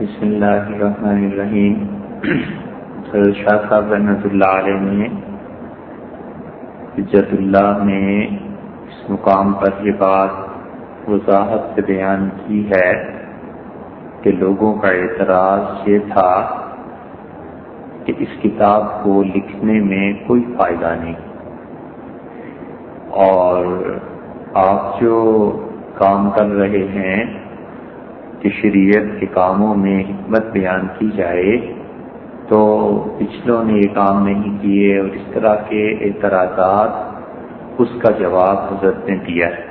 بسم اللہ الرحمن الرحیم۔ شاہ صاحب رحمۃ اللہ علیہ نے عزت اللہ نے اس مقام پر یہ بات وضاحت سے بیان کی ہے کہ لوگوں کا اعتراض یہ تھا کہ اس کتاب کو لکھنے میں کوئی فائدہ نہیں۔ اور آپ جو کام کر رہے ہیں کہ شریعت کے کاموں میں حکمت بیان کی جائے تو پچھلوں نے یہ کام نہیں کیے اور اس طرح کے اعتراضات اس کا جواب حضرت نے دیا ہے۔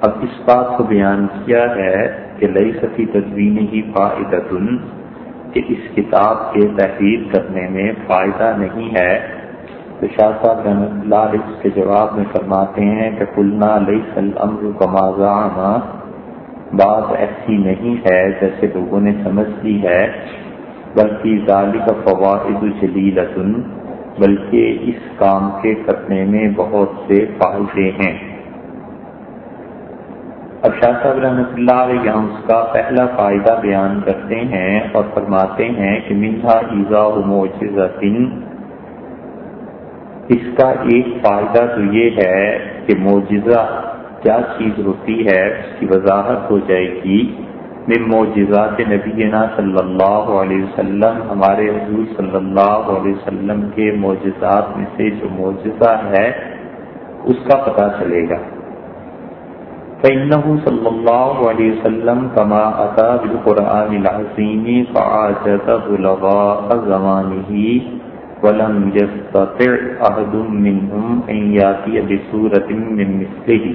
اب اس بات کو بیان کیا ہے کہ لئی سفی تدوین ہی فائدت کہ اس کتاب کے تحریر کرنے میں فائدہ نہیں ہے۔ تو شاہ صاحب رحمۃ اللہ علیہ اس کے جواب میں فرماتے ہیں کہ کلنا لئی سلم کا بات ایسی نہیں ہے جیسے لوگوں نے سمجھ لی ہے، بلکہ ظالی کا فوائد جلیل بلکہ اس کام کے کرنے میں بہت سے فائدے ہیں۔ اب شاہ صاحب رحمۃ اللہ علیہ یہاں اس کا پہلا فائدہ بیان کرتے ہیں اور فرماتے ہیں کہ منہا ایزا موجن اس کا ایک فائدہ تو یہ ہے کہ معجزہ کیا چیز ہوتی ہے اس کی وضاحت ہو جائے گی؟ من معجزات نبینا صلی اللہ علیہ وسلم، ہمارے حضور صلی اللہ علیہ وسلم کے معجزات میں سے جو معجزہ ہے، اس کا پتہ چلے گا۔ فإنه صلی اللہ علیہ وسلم کما عطا بالقرآن العظیم فعاجت بلغاء زمانه ولم يستطع أحد منهم أن يأتي بسورة من مثله۔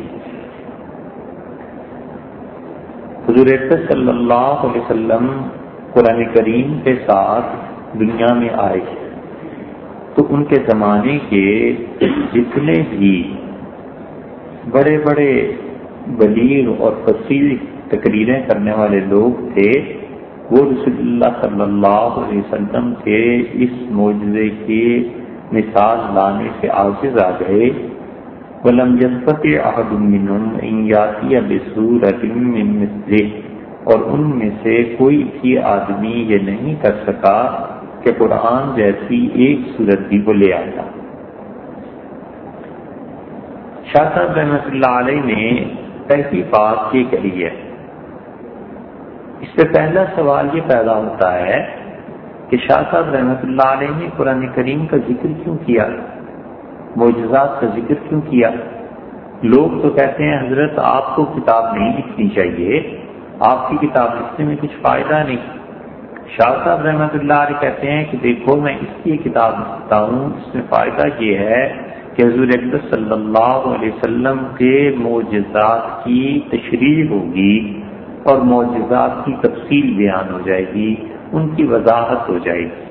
حضور صلی اللہ علیہ وسلم قرآن کریم کے ساتھ دنیا میں آئے تو ان کے زمانے کے جتنے بھی بڑے بڑے بلیغ اور فصیل تقریریں کرنے والے لوگ تھے، وہ رسول اللہ صلی اللہ علیہ وسلم کے اس معجزے کی مثال لانے سے عاجز آ گئے۔ ولم احد منهم ان ياتي بسوره من مثله، اور ان میں سے کوئی بھی آدمی یہ نہیں کر سکا کہ قرآن جیسی ایک صورت بھی کو لے آتا۔ شاہ صاحب رحمۃ اللہ علیہ نے پہلی بات یہ کہی ہے۔ اس سے پہلا سوال یہ پیدا ہوتا ہے کہ شاہ صاحب رحمۃ اللہ علیہ نے قرآن کریم کا ذکر کیوں کیا؟ معجزات کا ذکر کیوں کیا؟ لوگ تو کہتے ہیں، حضرت، آپ کو کتاب نہیں لکھنی چاہیے، آپ کی کتاب لکھنے میں کچھ فائدہ نہیں۔ شاہ صاحب رحمۃ اللہ علیہ کہتے ہیں کہ دیکھو، میں اس لیے کتاب لکھتا ہوں، اس میں فائدہ یہ ہے کہ حضور اقدس صلی اللہ علیہ وسلم کے معجزات کی تشریح ہوگی اور معجزات کی تفصیل بیان ہو جائے گی، ان کی وضاحت ہو جائے گی۔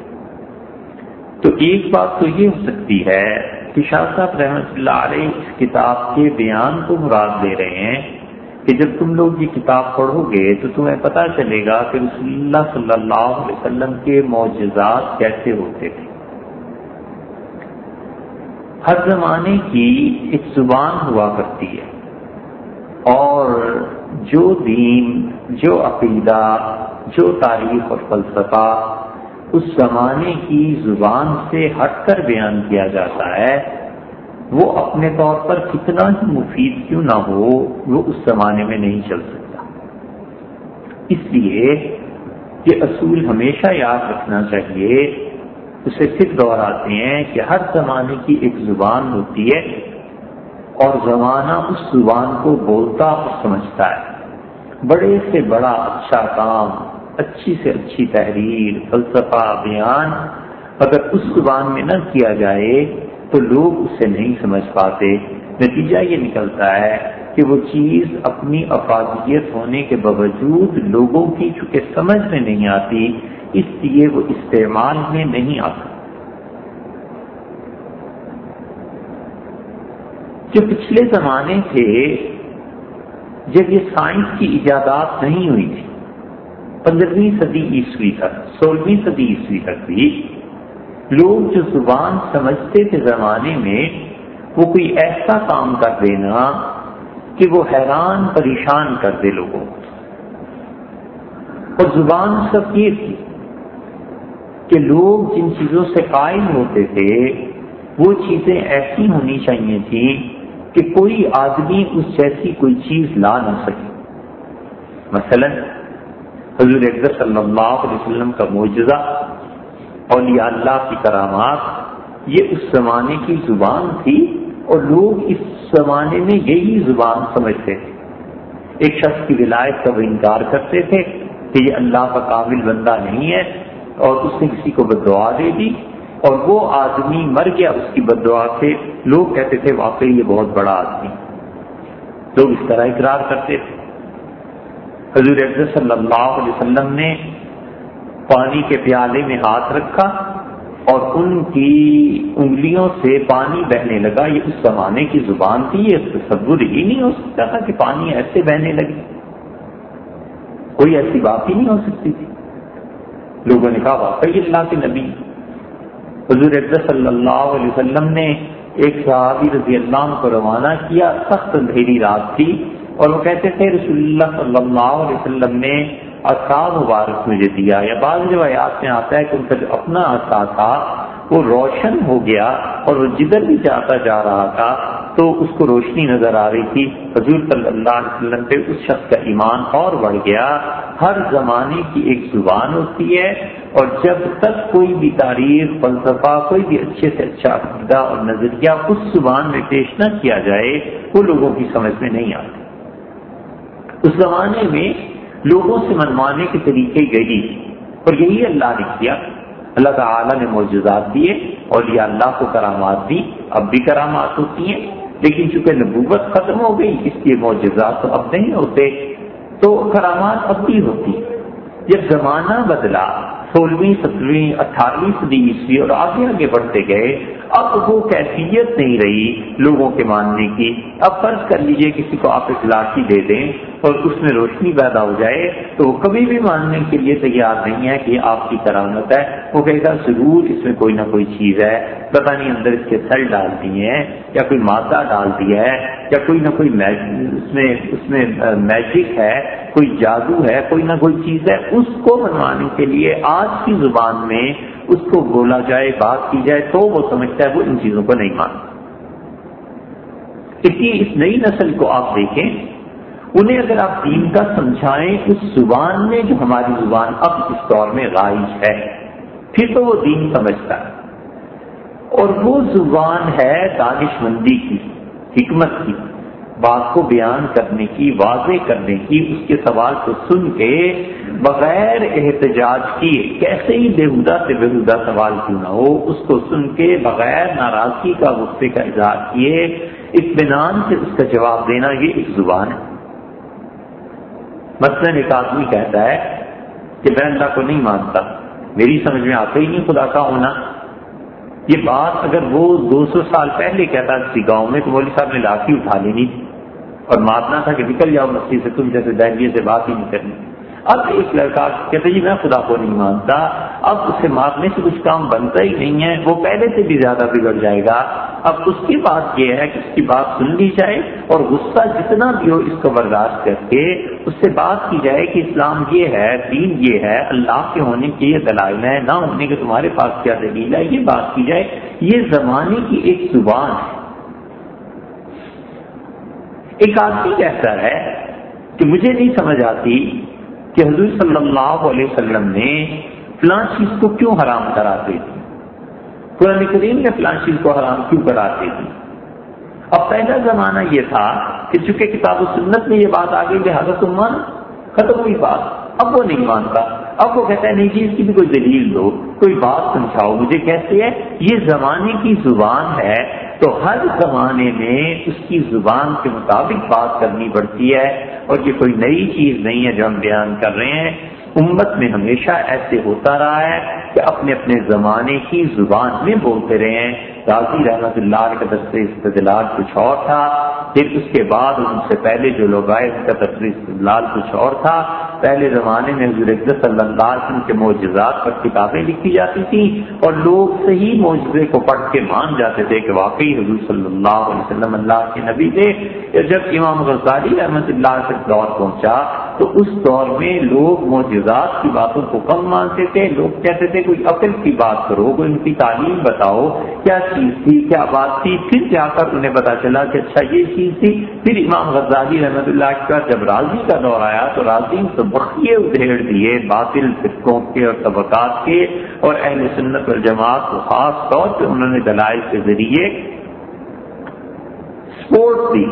تو ایک بات تو یہ ہو سکتی ہے کہ شاہ صاحب رحمۃ اللہ علیہ اس کتاب کے بیان کو مراد دے رہے ہیں کہ جب تم لوگ یہ کتاب پڑھو گے تو تمہیں پتہ چلے گا کہ رسول اللہ صلی اللہ علیہ وسلم کے معجزات کیسے ہوتے تھے۔ ہر زمانے کی ایک زبان ہوا کرتی ہے اور جو دین، جو عقیدہ، جو تاریخ اور فلسفہ اس زمانے کی زبان سے ہٹ کر بیان کیا جاتا ہے، وہ اپنے طور پر کتنا ہی مفید کیوں نہ ہو، وہ اس زمانے میں نہیں چل سکتا۔ اس لیے یہ اصول ہمیشہ یاد رکھنا چاہیے۔ اسے پھر دہراتے ہیں کہ ہر زمانے کی ایک زبان ہوتی ہے اور زمانہ اس زبان کو بولتا اور سمجھتا ہے۔ بڑے سے بڑا اچھا کام اچھی سے اچھی تحریر، فلسفہ، بیان اگر اس زبان میں نہ کیا جائے تو لوگ اسے نہیں سمجھ پاتے۔ نتیجہ یہ نکلتا ہے کہ وہ چیز اپنی افادیت ہونے کے باوجود لوگوں کی چونکہ سمجھ میں نہیں آتی، اس لیے وہ استعمال میں نہیں آتا۔ جو پچھلے زمانے تھے، جب یہ سائنس کی ایجادات نہیں ہوئی تھی پندرہویں صدی عیسوی تک، سولہویں صدی عیسوی تک بھی لوگ جو زبان سمجھتے تھے زمانے میں، وہ کوئی ایسا کام کر دینا کہ وہ حیران پریشان کر دے لوگوں اور زبان سب یہ تھی کہ لوگ جن چیزوں سے قائم ہوتے تھے، وہ چیزیں ایسی ہونی چاہیے تھی کہ کوئی آدمی اس جیسی کوئی چیز لا نہ سکے۔ مثلا حضور اکبر صلی اللہ علیہ وسلم کا معجزہ، اولیاء اللہ کی کرامات، یہ اس زمانے کی زبان تھی اور لوگ اس زمانے میں یہی زبان سمجھتے تھے۔ ایک شخص کی ولایت کا وہ انکار کرتے تھے کہ یہ اللہ کا قابل بندہ نہیں ہے اور اس نے کسی کو بدعا دے دی اور وہ آدمی مر گیا، اس کی بدعا سے۔ لوگ کہتے تھے، واقعی یہ بہت بڑا آدمی۔ لوگ اس طرح اقرار کرتے تھے۔ حضور صلی اللہ علیہ وسلم نے پانی کے پیالے میں ہاتھ رکھا اور ان کی انگلیوں سے پانی بہنے لگا۔ یہ اس زمانے کی زبان تھی، یہ تصور ہی نہیں ہو سکتا تھا کہ پانی ایسے بہنے لگے۔ کوئی ایسی بات ہی نہیں ہو سکتی تھی۔ لوگوں نے کہا، واقعی اللہ کے نبی۔ حضور صلی اللہ علیہ وسلم نے ایک صحابی رضی اللہ عنہ کو روانہ کیا۔ سخت اندھیری رات تھی۔ اور وہ کہتے تھے، رسول اللہ صلی اللہ علیہ وسلم نے اصاب مبارک مجھے دیا یا بعض روایات میں آتا ہے کہ ان کا جو اپنا اثا تھا، وہ روشن ہو گیا اور وہ جدھر بھی جاتا جا رہا تھا، تو اس کو روشنی نظر آ رہی تھی۔ حضور صلی اللہ علیہ وسلم پہ اس شخص کا ایمان اور بڑھ گیا۔ ہر زمانے کی ایک زبان ہوتی ہے اور جب تک کوئی بھی تاریخ، فلسفہ، کوئی بھی اچھے سے اچھا عقیدہ اور نظریہ اس زبان میں پیش نہ کیا جائے، وہ لوگوں کی سمجھ میں نہیں آتی۔ اس زمانے میں لوگوں سے منوانے کے طریقے یہی اور یہی اللہ نے کیا۔ اللہ تعالیٰ نے معجزات دیے اور یہ اللہ کو کرامات دی۔ اب بھی کرامات ہوتی ہیں، لیکن چونکہ نبوت ختم ہو گئی، اس لیے معجزات تو اب نہیں ہوتے۔ تو کرامات اب بھی ہوتی جب زمانہ بدلا، سولہویں سترویں اٹھارہویں صدی عیسوی اور آگے آگے بڑھتے گئے، اب وہ کیفیت نہیں رہی لوگوں کے ماننے کی۔ اب فرض کر لیجیے، کسی کو آپ ایک دے دیں اور اس میں روشنی پیدا ہو جائے تو وہ کبھی بھی ماننے کے لیے تیار نہیں ہے کہ آپ کی کرامت ہے۔ وہ کہے گا، ضرور اس میں کوئی نہ کوئی چیز ہے۔ پتہ نہیں اندر اس کے سل ڈال دیے ہیں یا کوئی مادہ ڈال دیا ہے یا کوئی نہ کوئی اس میں اس میں میجک ہے، کوئی جادو ہے، کوئی نہ کوئی چیز ہے۔ اس کو منوانے کے لیے آج کی زبان میں اس کو بولا جائے، بات کی جائے تو وہ سمجھتا ہے وہ ان چیزوں کو نہیں مانتا۔ اس لیے اس نئی نسل کو آپ دیکھیں۔ انہیں اگر آپ دین کا سمجھائیں، اس زبان میں جو ہماری زبان اب اس دور میں رائج ہے، پھر تو وہ دین سمجھتا ہے۔ اور وہ زبان ہے دانش مندی کی، حکمت کی، بات کو بیان کرنے کی، واضح کرنے کی، اس کے سوال کو سن کے بغیر احتجاج کیے، کیسے ہی بےحدہ سے بےحدہ سوال کیوں نہ ہو، اس کو سن کے بغیر ناراضگی کا غصے کا اظہار کیے، اطمینان سے اس کا جواب دینا، یہ ایک زبان ہے۔ مثلاً ایک آدمی کہتا ہے کہ میں اللہ کو نہیں مانتا، میری سمجھ میں آتا ہی نہیں خدا کا ہونا۔ یہ بات اگر وہ دو سو سال پہلے کہتا کسی گاؤں میں، تو مولوی صاحب نے لاٹھی اٹھا لینی تھی۔ اور مارنا تھا کہ نکل جاؤ مسجد سے، تم جیسے دہلی سے بات ہی نہیں کرنی۔ اب ایک لڑکا کہتے جی میں خدا کو نہیں مانتا، اب اسے مارنے سے کچھ کام بنتا ہی نہیں ہے، وہ پہلے سے بھی زیادہ بگڑ جائے گا۔ اب اس کی بات یہ ہے کہ اس کی بات سن لی جائے اور غصہ جتنا بھی ہو اس کو برداشت کر کے اس سے بات کی جائے کہ اسلام یہ ہے، دین یہ ہے، اللہ کے ہونے کے یہ دلائل ہے نہ ہونے کے تمہارے پاس کیا دلیل ہے؟ یہ بات کی جائے۔ یہ زمانے کی ایک زبان ہے۔ ایک آدمی کہتا ہے کہ مجھے نہیں سمجھ آتی کہ حضور صلی اللہ علیہ وسلم نے فلاں چیز کو کیوں حرام کراتے تھے؟ قرآن کریم نے فلاں چیز کو حرام کیوں کراتے تھے؟ اب پہلا زمانہ یہ تھا کہ چونکہ کتاب و سنت میں یہ بات آ گئی لہٰذا تم مان ختم ہوئی بات، اب وہ نہیں مانتا۔ اب وہ کہتا ہے، نہیں جی اس کی بھی کوئی دلیل دو، کوئی بات سمجھاؤ۔ مجھے کیسے ہے یہ زمانے کی زبان ہے تو ہر زمانے میں اس کی زبان کے مطابق بات کرنی پڑتی ہے۔ اور یہ کوئی نئی چیز نہیں ہے جو ہم بیان کر رہے ہیں۔ امت میں ہمیشہ ایسے ہوتا رہا ہے کہ اپنے اپنے زمانے کی زبان میں بولتے رہے ہیں۔ غازی رحمت اللہ کا دست استدلال کچھ اور تھا۔ پھر اس کے بعد ان سے پہلے جو لوگ آئے اس کا دست استدلال کچھ اور تھا۔ پہلے زمانے میں حضور صلی اللہ علیہ وسلم کے معجزات پر کتابیں لکھی جاتی تھیں اور لوگ صحیح معجزے کو پڑھ کے مان جاتے تھے کہ واقعی حضور صلی اللہ علیہ وسلم اللہ کے نبی تھے۔ جب امام غزالی رحمت اللہ سے دور پہنچا، تو اس دور میں لوگ معجزات کی باتوں کو کم مانتے تھے۔ لوگ کہتے تھے، کوئی عقل کی بات کرو، کوئی ان کی تعلیم بتاؤ، کیا چیز تھی، کیا بات تھی، پھر جا کر انہیں پتا چلا کہ اچھا یہ چیز تھی۔ پھر امام غزالی رحمت اللہ کا جب راضی کا دور آیا تو راضی تو بخیے ادھیڑ دیے باطل فرقوں کے اور طبقات کے اور اہل سنت والجماعت کو، خاص طور پہ انہوں نے دلائل کے ذریعے سپورٹ دی،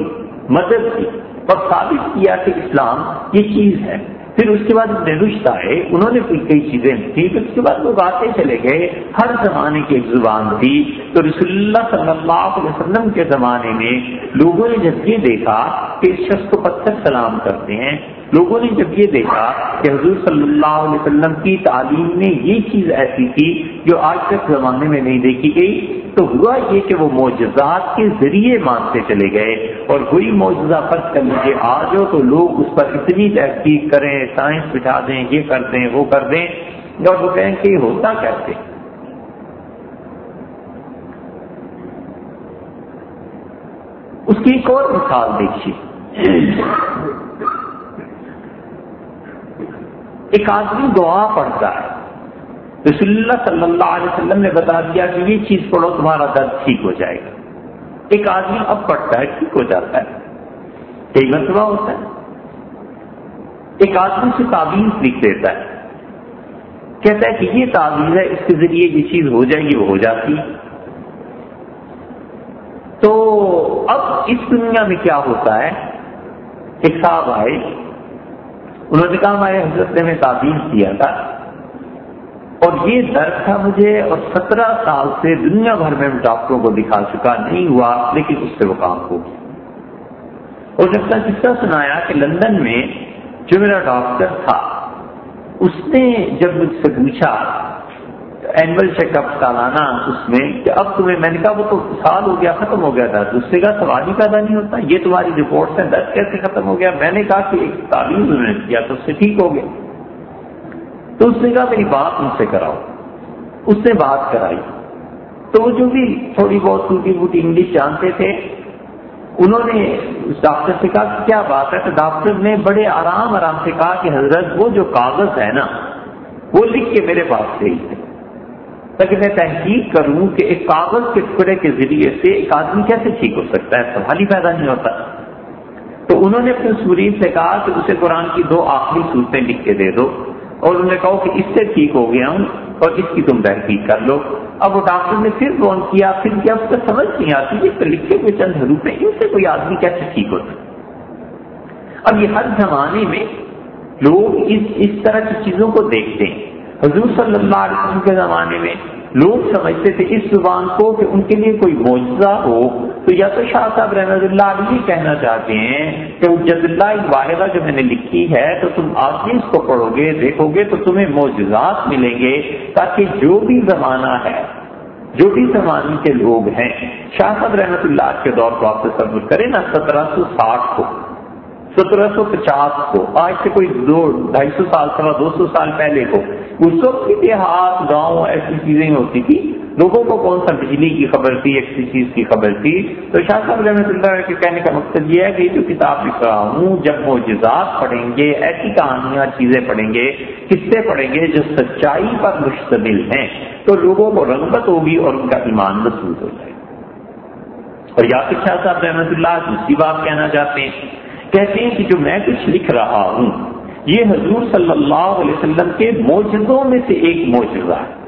مدد کی اور ثابت کیا کہ اسلام یہ چیز ہے۔ پھر اس کے بعد رشت آئے انہوں نے کئی چیزیں تھیں پھر اس کے بعد لوگ آتے چلے گئے۔ ہر زمانے کی ایک زبان تھی۔ تو رسول اللہ صلی اللہ علیہ وسلم کے زمانے میں لوگوں نے جب یہ دیکھا کہ اس شخص کو پتھر سلام کرتے ہیں، لوگوں نے جب یہ دیکھا کہ حضور صلی اللہ علیہ وسلم کی تعلیم میں یہ چیز ایسی تھی جو آج تک زمانے میں نہیں دیکھی گئی۔ تو ہوا یہ کہ وہ معجزات کے ذریعے مانتے چلے گئے اور کوئی معجزہ فرض کر لیجیے آ جاؤ تو لوگ اس پر اتنی تحقیق کریں، سائنس بٹھا دیں، یہ کر دیں، وہ کر دیں۔ اور وہ کہیں کہ ہوتا کیسے اس کی ایک اور مثال دیکھیے۔ ایک آدمی دعا پڑھتا ہے۔ رسول اللہ صلی اللہ علیہ وسلم نے بتا دیا کہ یہ چیز پڑھو، تمہارا درد ٹھیک ہو جائے گا۔ ایک آدمی اب پڑھتا ہے، ٹھیک ہو جاتا ہے۔ کئی مرتبہ ہوتا ہے۔ ایک آدمی سے تعویذ لکھ دیتا ہے۔ کہتا ہے کہ یہ تعویذ ہے، اس کے ذریعے یہ چیز ہو جائے گی وہ ہو جاتی۔ تو اب اس دنیا میں کیا ہوتا ہے؟ ایک صاحب آئے۔ انہوں نے کہا ہمارے حضرت نے ہمیں تعبیر کیا تھا۔ اور یہ درد تھا مجھے اور سترہ سال سے دنیا بھر میں ڈاکٹروں کو دکھا چکا نہیں ہوا، لیکن اس سے وہ کام ہو اور جب تک قصہ سنایا کہ لندن میں جو میرا ڈاکٹر تھا، اس نے جب مجھ سے پوچھا اینول چیک اپ سالانہ اس میں، کہ اب تمہیں، میں نے کہا وہ تو سال ہو گیا، ختم ہو گیا تھا دوسرے کا سوال ہی پیدا نہیں ہوتا، یہ تمہاری رپورٹ سے درد کیسے ختم ہو گیا؟ میں نے کہا کہ ایک تعلیم انہوں نے کیا تو اس سے ٹھیک ہو گیا۔ تو اس نے کہا، میری بات ان سے کراؤ. اس نے بات کرائی۔ تو وہ جو بھی تھوڑی بہت ٹوٹی پھوٹی انگلش جانتے تھے، انہوں نے اس ڈاکٹر سے کہا کہ کیا بات ہے؟ تو ڈاکٹر نے بڑے آرام آرام سے کہا کہ حضرت وہ جو کاغذ ہے نا، وہ لکھ کے میرے پاس سے تاکہ میں تحقیق کروں کہ ایک کاغذ کے ٹکڑے کے ذریعے سے ایک آدمی کیسے ٹھیک ہو سکتا ہے سوال ہی پیدا نہیں ہوتا۔ تو انہوں نے اپنے مریض سے کہا کہ اسے قرآن کی دو آخری صورتیں لکھ کے دے دو۔ اور انہوں نے کہا کہ اس سے ٹھیک ہو گیا ہوں اور اس کی تم تحقیق کر لو۔ اب وہ ڈاکٹر نے پھر فون کیا، پھر کیا اس کو سمجھ نہیں آتی کہ تو لکھے ہوئے چند حروف ہیں ان سے کوئی آدمی کیسے ٹھیک ہوتا اب یہ ہر زمانے میں لوگ اس اس طرح کی چیزوں کو دیکھتے ہیں۔ حضور صلی اللہ علیہ وسلم کے زمانے میں لوگ سمجھتے تھے اس زبان کو کہ ان کے لیے کوئی معجزہ ہو، تو یا تو شاہ صاحب رحمت اللہ علیہ کہنا چاہتے ہیں کہ جد اللہ واحدہ جو میں نے لکھی ہے، تو تم آدمی اس کو پڑھو گے، دیکھو گے تو تمہیں معجزات ملیں گے تاکہ جو بھی زمانہ ہے، جو بھی زمانے کے لوگ ہیں، شاہ صاحب رحمت اللہ کے دور کو آپ تصور کریں نا، سترہ سو ساٹھ کو، سترہ سو پچاس کو، آج سے کوئی دو، ڈھائی سو سال سوا دو سو سال پہلے کو اس وقت کی دیہات گاؤں ایسی چیزیں ہوتی تھی، لوگوں کو کون سا بجلی کی خبر تھی ایسی چیز کی خبر تھی؟ تو شاہ صاحب رحمۃ اللہ کے کہنے کا مقصد یہ ہے کہ جو کتاب لکھ رہا ہوں، جب وہ جزاد پڑھیں گے، ایسی کہانیاں، چیزیں پڑھیں گے، قصے پڑھیں گے جو سچائی پر مشتمل ہیں، تو لوگوں کو رغبت ہوگی اور ان کا ایمان محسوس ہو جائے گا۔ اور یا پھر شاہ صاحب رحمۃ اللہ دوسری بات کہنا چاہتے ہیں، کہتے ہیں کہ جو میں کچھ لکھ رہا ہوں یہ حضور صلی اللہ علیہ وسلم کے موجودوں میں سے ایک موجودہ ہے۔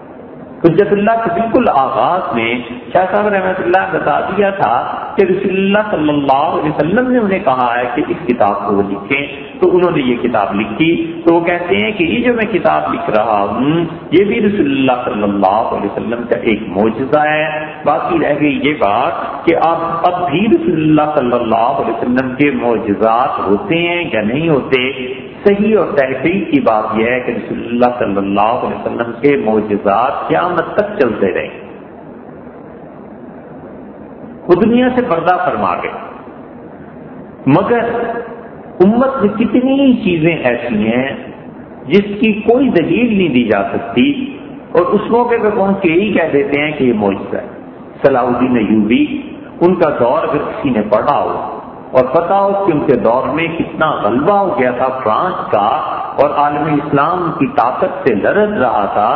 حجت اللہ کے بالکل آغاز میں شاہ صاحب رحمۃ اللہ بتا دیا تھا کہ رسول اللہ صلی اللہ علیہ وسلم نے انہیں کہا ہے کہ اس کتاب کو وہ لکھیں۔ تو انہوں نے یہ کتاب لکھی۔ تو وہ کہتے ہیں کہ یہ جو میں کتاب لکھ رہا ہوں، یہ بھی رسول اللہ صلی اللہ علیہ وسلم کا ایک معجزہ ہے۔ باقی رہ گئی یہ بات کہ آپ اب بھی رسول اللہ صلی اللہ علیہ وسلم کے معجزات ہوتے ہیں یا نہیں ہوتے صحیح اور تحقیق کی بات یہ ہے کہ رسول اللہ صلی اللہ علیہ وسلم کے معجزات قیامت تک چلتے رہے وہ دنیا سے پردہ فرما گئے۔ مگر امت میں کتنی چیزیں ایسی ہیں جس کی کوئی دلیل نہیں دی جا سکتی اور اس موقع پہ پہنچ کے یہی کہہ دیتے ہیں کہ یہ معجزہ ہے۔ صلاح الدین ایوبی، ان کا دور اگر کسی نے پڑھا ہو اور پتا ہو کہ ان کے دور میں کتنا غلبہ ہو گیا تھا فرانس کا اور عالم اسلام کی طاقت سے لرز رہا تھا۔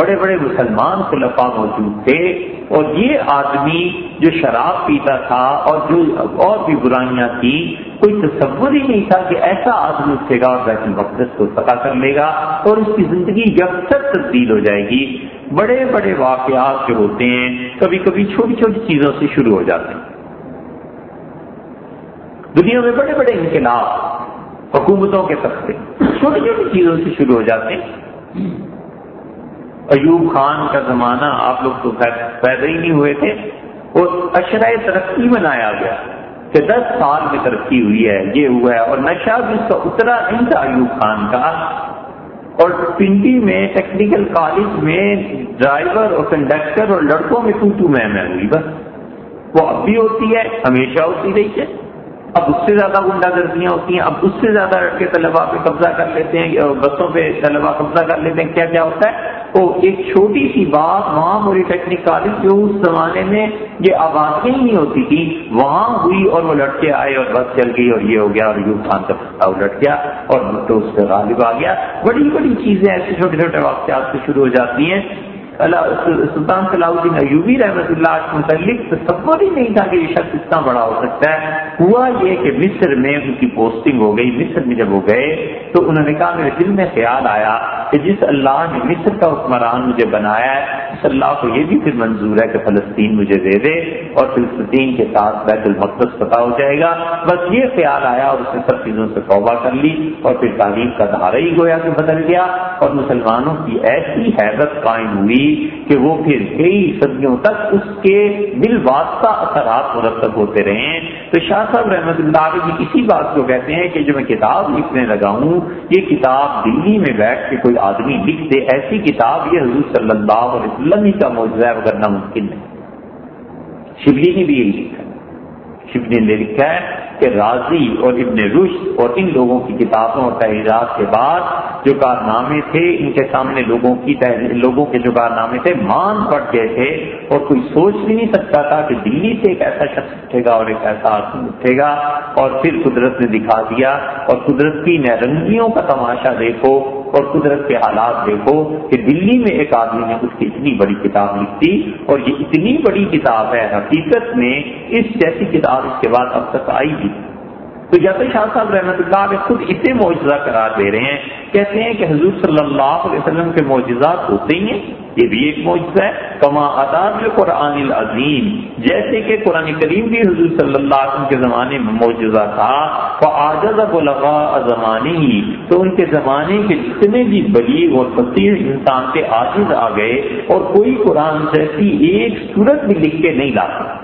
بڑے بڑے مسلمان خلفا موجود تھے اور یہ آدمی جو شراب پیتا تھا اور جو اور بھی برائیاں تھیں کوئی تصور ہی نہیں تھا کہ ایسا آدمی اٹھے گا اور بیت المقدس کو پتا کر لے گا اور اس کی زندگی یکسر تبدیل ہو جائے گی۔ بڑے بڑے واقعات جو ہوتے ہیں، کبھی کبھی چھوٹی چھوٹی چیزوں سے شروع ہو جاتے ہیں۔ دنیا میں بڑے بڑے انقلاب، حکومتوں کے طرف سے چھوٹی چھوٹی چیزوں سے شروع ہو جاتے ہیں۔ ایوب خان کا زمانہ آپ لوگ تو پیدا ہی نہیں ہوئے تھے۔ وہ اشرۂ ترقی بنایا گیا کہ دس سال میں ترقی ہوئی ہے، یہ ہوا ہے۔ اور نشہ بھی اس کا اترا نہیں تھا ایوب خان کا۔ اور پنڈی میں، ٹیکنیکل کالج میں ڈرائیور اور کنڈکٹر اور لڑکوں میں تو تو میں میں ہوئی بس۔ وہ اب بھی ہوتی ہے، ہمیشہ ہوتی رہی ہے۔ اب اس سے زیادہ گنڈا گردیاں ہوتی ہیں، اب اس سے زیادہ لڑکے طلبا پہ قبضہ کر لیتے ہیں بسوں پہ طلبا قبضہ کر لیتے ہیں۔ کیا کیا ہوتا ہے؟ تو ایک چھوٹی سی بات وہاں موری ٹیکنیک کالج جو اس زمانے میں یہ آبادی ہی نہیں ہوتی تھی وہاں ہوئی اور وہ لڑکے آئے اور بس چل گئی اور یہ ہو گیا اور یو خان کا لٹ گیا اور تو اس پہ غالب آ گیا۔ بڑی بڑی چیزیں ایسے چھوٹے چھوٹے واقعات سے شروع ہو جاتی ہیں۔ سلطان صلاح الدین ایوبی رحمۃ اللہ کے متعلق تصور ہی نہیں تھا کہ یہ شخص اتنا بڑا ہو سکتا ہے۔ ہوا یہ کہ مصر میں ان کی پوسٹنگ ہو گئی۔ مصر میں جب وہ گئے تو انہوں نے کہا، میرے دل میں خیال آیا کہ جس اللہ نے مصر کا حکمران مجھے بنایا ہے اللہ کو یہ بھی پھر منظور ہے کہ فلسطین مجھے دے دے اور فلسطین کے ساتھ بیت المقدس پتا ہو جائے گا۔ بس یہ خیال آیا اور اس نے سب چیزوں سے توبہ کر لی اور پھر تعلیم کا دھارا ہی گویا کہ بدل گیا اور مسلمانوں کی ایسی حیرت قائم ہوئی کہ وہ پھر کئی صدیوں تک اس کے دل اثرات مرتب ہوتے رہے۔ ہیں تو شاہ صاحب رحمۃ اللہ علیہ اسی بات کو کہتے ہیں کہ جو میں کتاب لکھنے لگا ہوں، یہ کتاب دلی میں بیٹھ کے کوئی آدمی لکھ دے، ایسی کتاب یہ حضور صلی اللہ علیہ وسلم ہی کا موجودہ وغیرہ ممکن ہے۔ شبلی نے بھی یہی لکھا شبلی نے لکھا ہے کہ راضی اور ابن رشد اور ان لوگوں کی کتابوں اور تحریرات کے بعد جو کارنامے تھے، ان کے سامنے لوگوں کی لوگوں کے جو کارنامے تھے، مان پڑ گئے تھے اور کوئی سوچ بھی نہیں سکتا تھا کہ دلی سے ایک ایسا شخص اٹھے گا اور ایک ایسا آدمی اٹھے گا اور پھر قدرت نے دکھا دیا اور قدرت کی نرنگیوں کا تماشا دیکھو اور قدرت کے حالات دیکھو کہ دلی میں ایک آدمی نے اس کی اتنی بڑی کتاب لکھی اور یہ اتنی بڑی کتاب ہے، حقیقت میں اس جیسی کتاب اس کے بعد اب تک آئی بھی۔ تو جیسے شاہ صاحب رحمۃ اللہ علیہ خود اسے معجزہ قرار دے رہے ہیں، کہتے ہیں کہ حضور صلی اللہ علیہ وسلم کے معجزات ہوتے ہی ہیں۔ یہ بھی ایک معجزہ ہے۔ کما اداب قرآن العظیم۔ جیسے کہ قرآن کریم بھی حضور صلی اللہ علیہ وسلم کے زمانے میں معجزہ تھا۔ آجز زمانے ہی تو ان کے زمانے کے جتنے بھی بلیغ اور فصیح انسان کے عاجز آ گئے اور کوئی قرآن جیسی ایک صورت بھی لکھ کے نہیں لا سکتا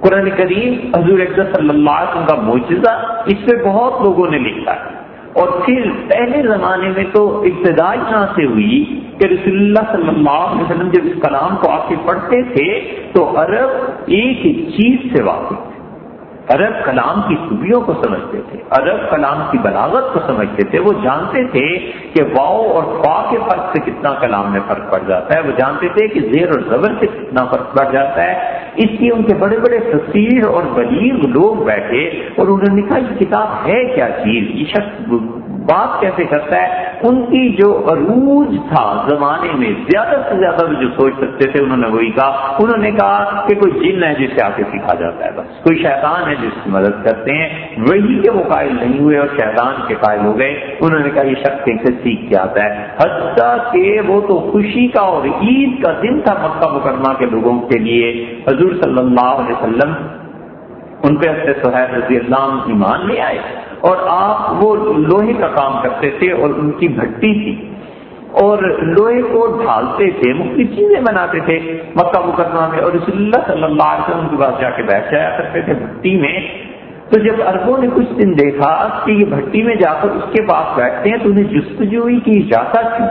قرآن کریم حضور صلی اللہ علیہ وسلم کا معجزہ اس پہ بہت لوگوں نے لکھا ہے۔ اور پھر پہلے زمانے میں تو ابتدا یہاں سے ہوئی کہ رسول اللہ صلی اللہ علیہ وسلم جب اس کلام کو آ کے پڑھتے تھے تو عرب ایک ایک چیز سے واقف عرب کلام کی خوبیوں کو سمجھتے تھے۔ عرب کلام کی بلاغت کو سمجھتے تھے۔ وہ جانتے تھے کہ واؤ اور فا کے فرق سے کتنا کلام میں فرق پڑ جاتا ہے۔ وہ جانتے تھے کہ زیر اور زبر سے کتنا فرق پڑ جاتا ہے۔ اس لیے ان کے بڑے بڑے تصویر اور بلیغ لوگ بیٹھے اور انہوں نے کہا، یہ کتاب ہے کیا چیز؟ یہ شخص بات کیسے کرتا ہے؟ ان کی جو عروج تھا زمانے میں، زیادہ سے زیادہ جو سوچ سکتے تھے، انہوں نے وہی کہا۔ انہوں نے کہا کہ کوئی جن ہے جس سے آ کے سکھا جاتا ہے بس۔ کوئی شیطان ہے جس کی مدد کرتے ہیں۔ وہی کے وہ قائل نہیں ہوئے اور شیطان کے قائل ہو گئے۔ انہوں نے کہا، یہ شخص کہیں سے سیکھ کے آتا ہے؟ حتیٰ کہ وہ تو خوشی کا اور عید کا دن تھا مکہ مکرمہ کے لوگوں کے لیے۔ حضور صلی اللہ علیہ وسلم ان پہ اپنے سہیب رضی اللہ ایمان لے آئے۔ اور آپ وہ لوہے کا کام کرتے تھے اور ان کی بھٹی تھی۔ اور لوہے کو ڈھالتے تھے، مختلف چیزیں بناتے تھے مکہ مقدمہ میں۔ اور رسول اللہ صلی اللہ علیہ وسلم کے پاس جا کے بیٹھ جایا کرتے تھے بھٹی میں۔ تو جب اربوں نے کچھ دن دیکھا کہ یہ بھٹی میں جا کر اس کے پاس بیٹھتے ہیں تو انہیں جستجو ہوئی کی اجازت تھی۔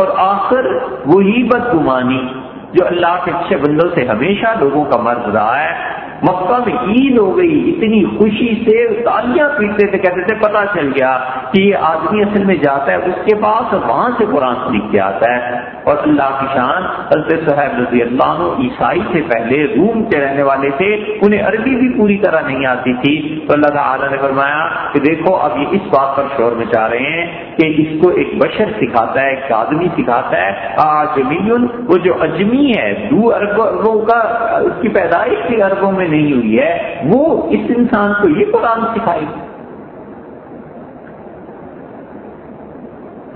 اور آخر وہی بدگمانی۔ جو اللہ کے اچھے بندوں سے ہمیشہ لوگوں کا مرض رہا ہے۔ مکہ میں عید ہو گئی، اتنی خوشی سے تالیاں پیٹتے تھے، کہتے تھے، پتہ چل گیا کہ یہ آدمی اصل میں جاتا ہے اس کے پاس وہاں سے قرآن سیکھ کے آتا ہے۔ اور اللہ کی شان حضرت صاحب رضی اللہ عنہ عیسائی سے پہلے روم کے رہنے والے تھے، انہیں عربی بھی پوری طرح نہیں آتی تھی۔ تو اللہ تعالیٰ نے فرمایا کہ دیکھو، اب یہ اس بات پر شور مچا رہے ہیں کہ اس کو ایک بشر سکھاتا ہے، ایک آدمی سکھاتا ہے۔ آجمی وہ جو اجمی ہے، دو اربوں کا، اس کی پیدائش بھی اربوں میں نہیں ہوئی ہے۔ وہ اس انسان کو یہ قرآن سکھائے۔ گی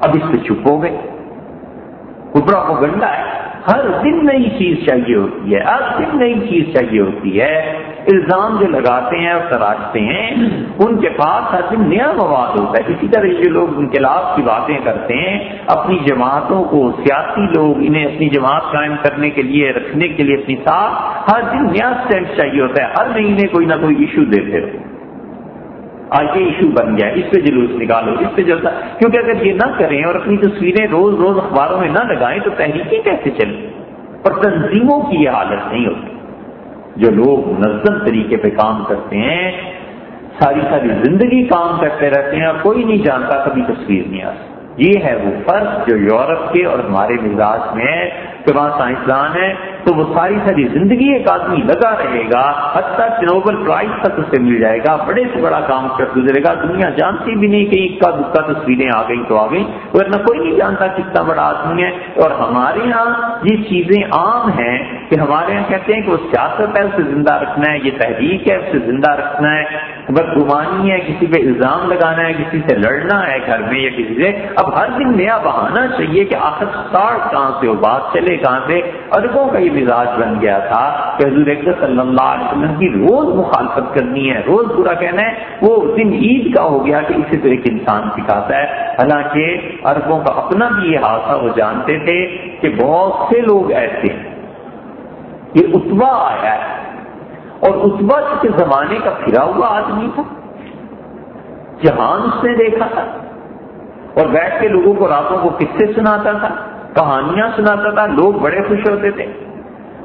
اب اس پہ چپ ہو گئے۔ کبرا کو گنڈا ہے۔ ہر دن نئی چیز چاہیے ہوتی ہے، ہر دن نئی چیز چاہیے ہوتی ہے۔ الزام جو لگاتے ہیں اور تراشتے ہیں، ان کے پاس ہر دن نیا مواد ہوتا ہے۔ اسی طرح جو لوگ انقلاب کی باتیں کرتے ہیں۔ اپنی جماعتوں کو، سیاسی لوگ، انہیں اپنی جماعت قائم کرنے کے لیے، رکھنے کے لیے اپنی ساتھ ہر دن نیا اسٹیمپ چاہیے ہوتا ہے۔ ہر مہینے کوئی نہ کوئی ایشو دیتے رہو۔ آج یہ ایشو بن گیا اس پہ جلوس نکالو، اس پہ جلتا کیونکہ اگر یہ نہ کریں اور اپنی تصویریں روز روز اخباروں میں نہ لگائیں تو تحریکیں کیسے چلیں؟ اور تنظیموں کی یہ حالت نہیں ہوتی۔ جو لوگ منظم طریقے پہ کام کرتے ہیں، ساری ساری زندگی کام کرتے رہتے ہیں اور کوئی نہیں جانتا، کبھی تصویر نہیں آتی۔ یہ ہے وہ فرق جو یورپ کے اور ہمارے مزاج میں ہے کہ وہاں سائنسدان ہے، تو وہ ساری ساری زندگی ایک آدمی لگا رہے گا، حتیٰ نوبل پرائز تک اسے مل جائے گا، بڑے سے بڑا کام کر گزرے گا، دنیا جانتی بھی نہیں کہ اکا دکا تصویریں آ گئی تو آ گئی ورنہ کوئی نہیں جانتا کتنا بڑا آدمی ہے۔ اور ہمارے یہاں یہ چیزیں عام ہیں کہ ہمارے یہاں کہتے ہیں کہ وہ سیاست ہے، اسے زندہ رکھنا ہے، یہ تحریک ہے، اسے زندہ رکھنا ہے۔ بس گمانی ہے، کسی پہ الزام لگانا ہے، کسی سے لڑنا ہے، گھر میں یا کسی سے، اب ہر دن نیا بہانا چاہیے کہ آخر ساڑھ کہاں سے وہ بات چلے، کہاں سے؟ اربوں کا یہ مزاج بن گیا تھا کہ حضور صلی اللہ علیہ وسلم کی روز مخالفت کرنی ہے، روز برا کہنا ہے، وہ دن عید کا ہو گیا کہ اسی طرح کے انسان سکھاتا ہے۔ حالانکہ اربوں کا اپنا بھی یہ حادثہ وہ جانتے تھے کہ بہت سے لوگ ایسے یہ اتبا آیا ہے۔ اور اتبا کے زمانے کا پھرا ہوا آدمی تھا۔ جہان اس نے دیکھا تھا۔ اور بیٹھ کے لوگوں کو راتوں کو کس سے سناتا تھا، کہانیاں سناتا تھا۔ لوگ بڑے خوش ہوتے تھے۔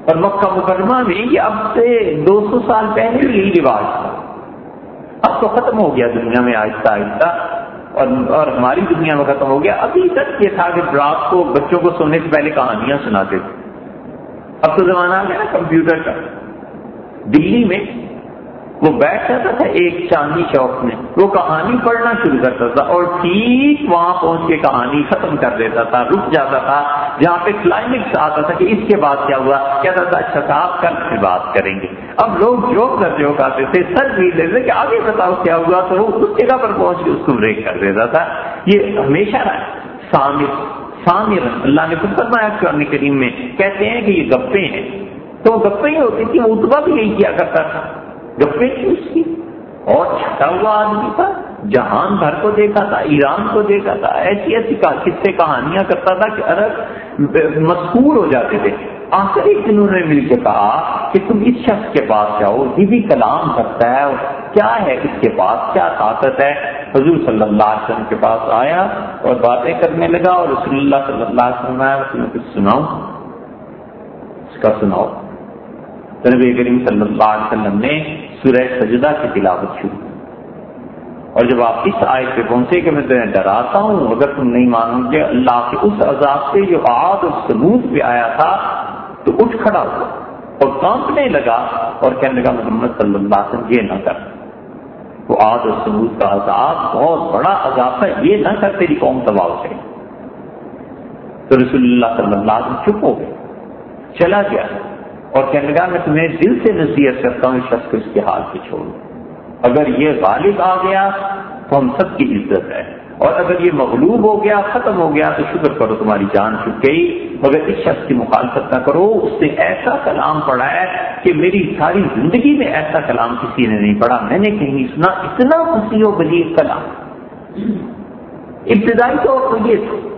اور مکہ مقدمہ میں یہ اب سے دو سو سال پہلے یہی رواج تھا۔ اب تو ختم ہو گیا دنیا میں آہستہ آہستہ۔ اور اور ہماری دنیا میں ختم ہو گیا۔ ابھی تک یہ تھا کہ رات کو بچوں کو سونے سے پہلے کہانیاں سناتے تھے۔ اب تو زمانہ آ گیا نا کمپیوٹر کا۔ دلی میں وہ بیٹھ جاتا تھا ایک چاندنی چوک میں۔ وہ کہانی پڑھنا شروع کرتا تھا اور ٹھیک وہاں پہنچ کے کہانی ختم کر دیتا تھا، رک جاتا تھا۔ جہاں پہ کلائمیکس آتا تھا کہ اس کے بعد کیا ہوا؟ کہتا تھا اچھا صاحب، کل سے بات کریں گے۔ اب لوگ جو کرتے ہو کہتے تھے، سر بھی لیتے کہ آگے بتاؤ کیا ہوا؟ تو وہ اس جگہ پر پہنچ کے اس کو بریک کر دیتا تھا۔ یہ ہمیشہ سامر سامر، اللہ نے خود فرمایا قرآن کریم میں، کہتے ہیں کہ یہ گپے ہیں۔ تو وہ گپے ہی ہوتی تھی وہ اتبا بھی یہی کیا کرتا تھا۔ گپے تھی اس کی۔ اور چھٹا ہوا آدمی تھا، جہان بھر کو دیکھا تھا، ایران کو دیکھا تھا، ایسی ایسی قصے، کہانیاں کرتا تھا کہ عرب مشہور ہو جاتے تھے۔ آخر ایک انہوں نے مل کے کہا کہ تم اس شخص کے پاس جاؤ، یہ بھی کلام کرتا ہے، اور کیا ہے اس کے پاس؟ کیا طاقت ہے؟ حضور صلی اللہ علیہ وسلم کے پاس آیا اور باتیں کرنے لگا، اور رسول اللہ صلی اللہ علیہ وسلم آیا، اس کچھ سناؤ۔ اس کا سناؤ۔ نبی کریم صلی اللہ علیہ وسلم نے سورہ سجدہ کی تلاوت شروع اور جب آپ اس آئے پہ پہنچے کہ میں تمہیں ڈراتا ہوں، اگر تم نہیں مانو گے، اللہ کے اس عذاب سے جو آد اور سلوک پہ آیا تھا، تو اٹھ کھڑا ہوا اور کانپنے لگا اور کہنے لگا، محمد صلی اللہ علیہ وسلم، یہ نہ کر۔ وہ آد اور سلوک کا عذاب بہت بڑا عذاب تھا، یہ نہ کر، تیری قوم تباہ ہو جائے۔ تو رسول اللہ صلی اللہ علیہ وسلم چپ ہو گئے، چلا گیا۔ اور کہنے لگا، میں تمہیں دل سے نصیحت کرتا ہوں اس شخص کو اس کے حال پہ چھوڑ اگر یہ غالب آ گیا تو ہم سب کی عزت ہے۔ اور اگر یہ مغلوب ہو گیا، ختم ہو گیا، تو شکر کرو تمہاری جان چھٹ گئی۔ مگر اس شخص کی مخالفت نہ کرو۔ اس نے ایسا کلام پڑھا ہے کہ میری ساری زندگی میں ایسا کلام کسی نے نہیں پڑھا۔ میں نے کہیں سنا اتنا خوشی و بلیغ کلام۔ ابتدائی طور پر یہ تھا۔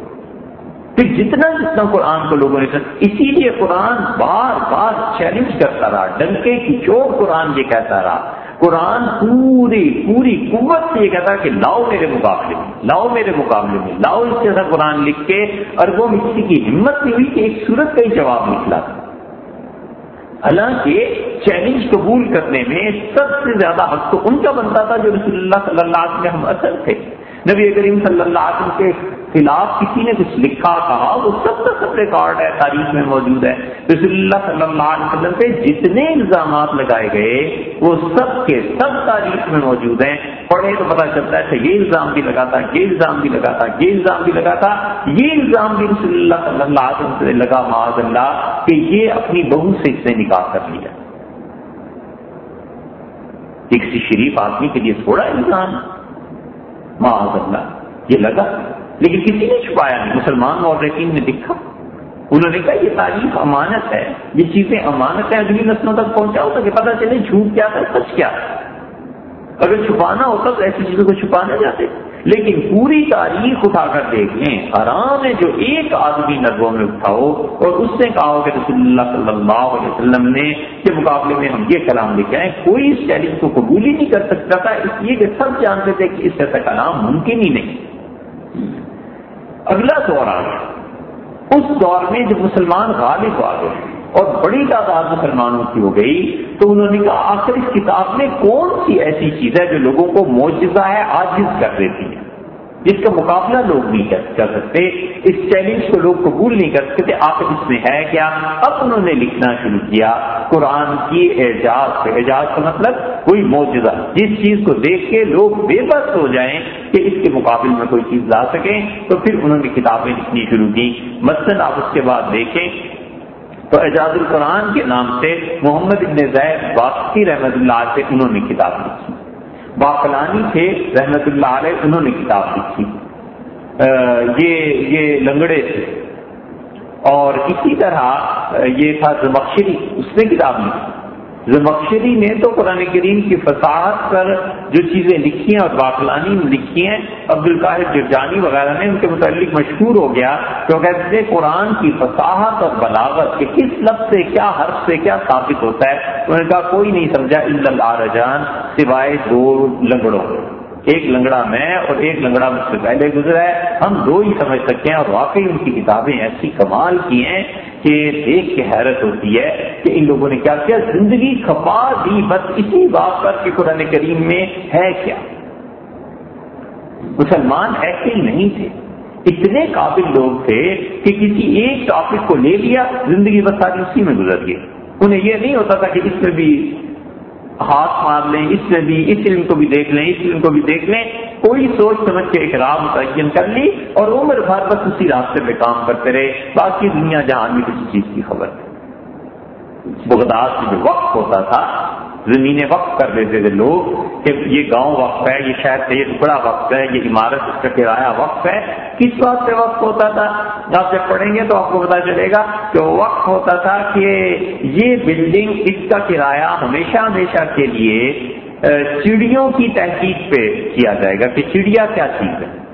پھر جتنا جتنا قرآن کو لوگوں نے اسی لیے قرآن بار بار چیلنج کرتا رہا، ڈنکے کی چوٹ قرآن یہ کہتا رہا۔ قرآن پوری پوری قوت سے یہ کہتا کہ لاؤ میرے مقابلے میں، لاؤ میرے مقابلے میں، لاؤ اس جیسا قرآن لکھ کے۔ اور وہ کسی کی ہمت نہیں ہوئی کہ ایک صورت کا ہی جواب نکلا۔ حالانکہ چیلنج قبول کرنے میں سب سے زیادہ حق تو ان کا بنتا تھا جو رسول اللہ صلی اللہ علیہ وسلم ہم اثر تھے۔ نبی کریم صلی اللہ علیہ وسلم کے خلاف کسی نے کچھ لکھا کہا وہ سب کا سب ریکارڈ ہے، تاریخ میں موجود ہے۔ رسول اللہ صلی اللہ علیہ وسلم پہ جتنے الزامات لگائے گئے، وہ سب کے سب تاریخ میں موجود ہیں۔ پڑھے تو پتا چلتا ہے اچھا، یہ الزام بھی لگا تھا، یہ الزام بھی لگا تھا، یہ الزام بھی لگا تھا۔ یہ الزام بھی رسول اللہ صلی اللہ علیہ وسلم سے لگا، معاذ اللہ، کہ یہ اپنی بہو سے اس نے نکاح کر لیا۔ کسی شریف آدمی کے لیے تھوڑا الزام۔ معاذ اللہ، یہ لگا۔ لیکن کسی نے چھپایا نہیں۔ مسلمان اور یقین نے لکھا انہوں نے کہا، یہ تعریف امانت ہے۔ یہ چیزیں امانت ہے اگلی نسلوں تک پہنچاؤ تاکہ پتا چلے جھوٹ کیا تھا، سچ کیا۔ اگر چھپانا ہوتا تو ایسی چیزوں کو چھپانا جاتے۔ لیکن پوری تاریخ اٹھا کر دیکھ لیں آرام ہے جو ایک آدمی نرگوں میں اٹھاؤ اور اس نے کہا کہ رسول اللہ صلی اللہ علیہ وسلم نے کے مقابلے میں ہم یہ کلام لے کے کوئی اس چیلنج کو قبول ہی نہیں کر سکتا تھا۔ اس لیے کہ سب جانتے تھے کہ اس طرح کلام ممکن ہی نہیں۔ اگلا دور آ گیا اس دور میں جب مسلمان غالب آ گئے اور بڑی تعداد مسلمانوں کی ہو گئی، تو انہوں نے کہا، آخر اس کتاب میں کون سی ایسی چیز ہے جو لوگوں کو معجزہ ہے، عاجز کر دیتی ہے؟ جس کا مقابلہ لوگ نہیں کر سکتے، اس چیلنج کو لوگ قبول نہیں کر سکتے، آخر اس میں ہے کیا؟ اب انہوں نے لکھنا شروع کیا، قرآن کی اعجاز اعجاز کا مطلب کوئی معجزہ۔ جس چیز کو دیکھ کے لوگ بے بس ہو جائیں کہ اس کے مقابل میں کوئی چیز لا سکیں، تو پھر انہوں نے کتابیں لکھنی شروع کی۔ مثلاً آپ اس کے بعد دیکھیں تو اعجاز القرآن کے نام سے محمد ابن زید واقعی رحمت اللہ سے انہوں نے کتاب لکھی۔ باقلانی تھے، رحمت اللہ علیہ، انہوں نے کتاب لکھی۔ یہ یہ لنگڑے تھے۔ اور اسی طرح یہ تھا زمخشری اس نے کتاب لکھی۔ زمخشری نے تو قرآن کریم کی فساحت پر جو چیزیں لکھی ہیں اور باقلانی لکھی ہیں عبد القاہر جرجانی وغیرہ نے ان کے متعلق مشہور ہو گیا تو کہتے قرآن کی فصاحت اور بلاغت کہ کس لفظ سے، کیا حرف سے، کیا ثابت ہوتا ہے؟ انہوں نے کہا، کوئی نہیں سمجھا اللہ رجان سوائے دو لنگڑوں۔ ایک لنگڑا میں اور ایک لنگڑا مجھ سے پہلے گزرا ہے۔ ہم دو ہی سمجھ سکتے ہیں اور واقعی ان کی کتابیں ایسی کمال کی ہیں کہ دیکھ کے حیرت ہوتی ہے کہ ان لوگوں نے کیا کیا؟ زندگی کھپا دی، بس اسی بات پر کہ قرآن کریم میں ہے کیا؟ مسلمان ایسے نہیں تھے؟ اتنے قابل لوگ تھے کہ کسی ایک ٹاپک کو لے لیا، زندگی بس ساری اسی میں گزر گئی۔ انہیں یہ نہیں ہوتا تھا کہ اس میں بھی ہاتھ مار لیں، اس میں بھی، اس علم کو بھی دیکھ لیں، اس علم کو بھی دیکھ لیں۔ کوئی سوچ سمجھ کے ایک راہ متعین کر لی اور عمر بھر بس اسی راستے پہ کام کرتے رہے۔ باقی دنیا جہاں بھی کسی چیز کی خبر بغداد کی جو وقت ہوتا تھا زمینیں وقف کر دیتے تھے لوگ کہ یہ گاؤں وقف ہے، یہ شہر سے یہ ٹکڑا وقف ہے، یہ عمارت اس کا کرایہ وقف ہے۔ کس بات سے وقف ہوتا تھا؟ آپ جب پڑھیں گے تو آپ کو پتا چلے گا کہ وقف ہوتا تھا کہ یہ بلڈنگ اس کا کرایہ ہمیشہ ہمیشہ کے لیے چڑیوں کی تحقیق پہ کیا جائے گا کہ چڑیا کیا چیز ہے۔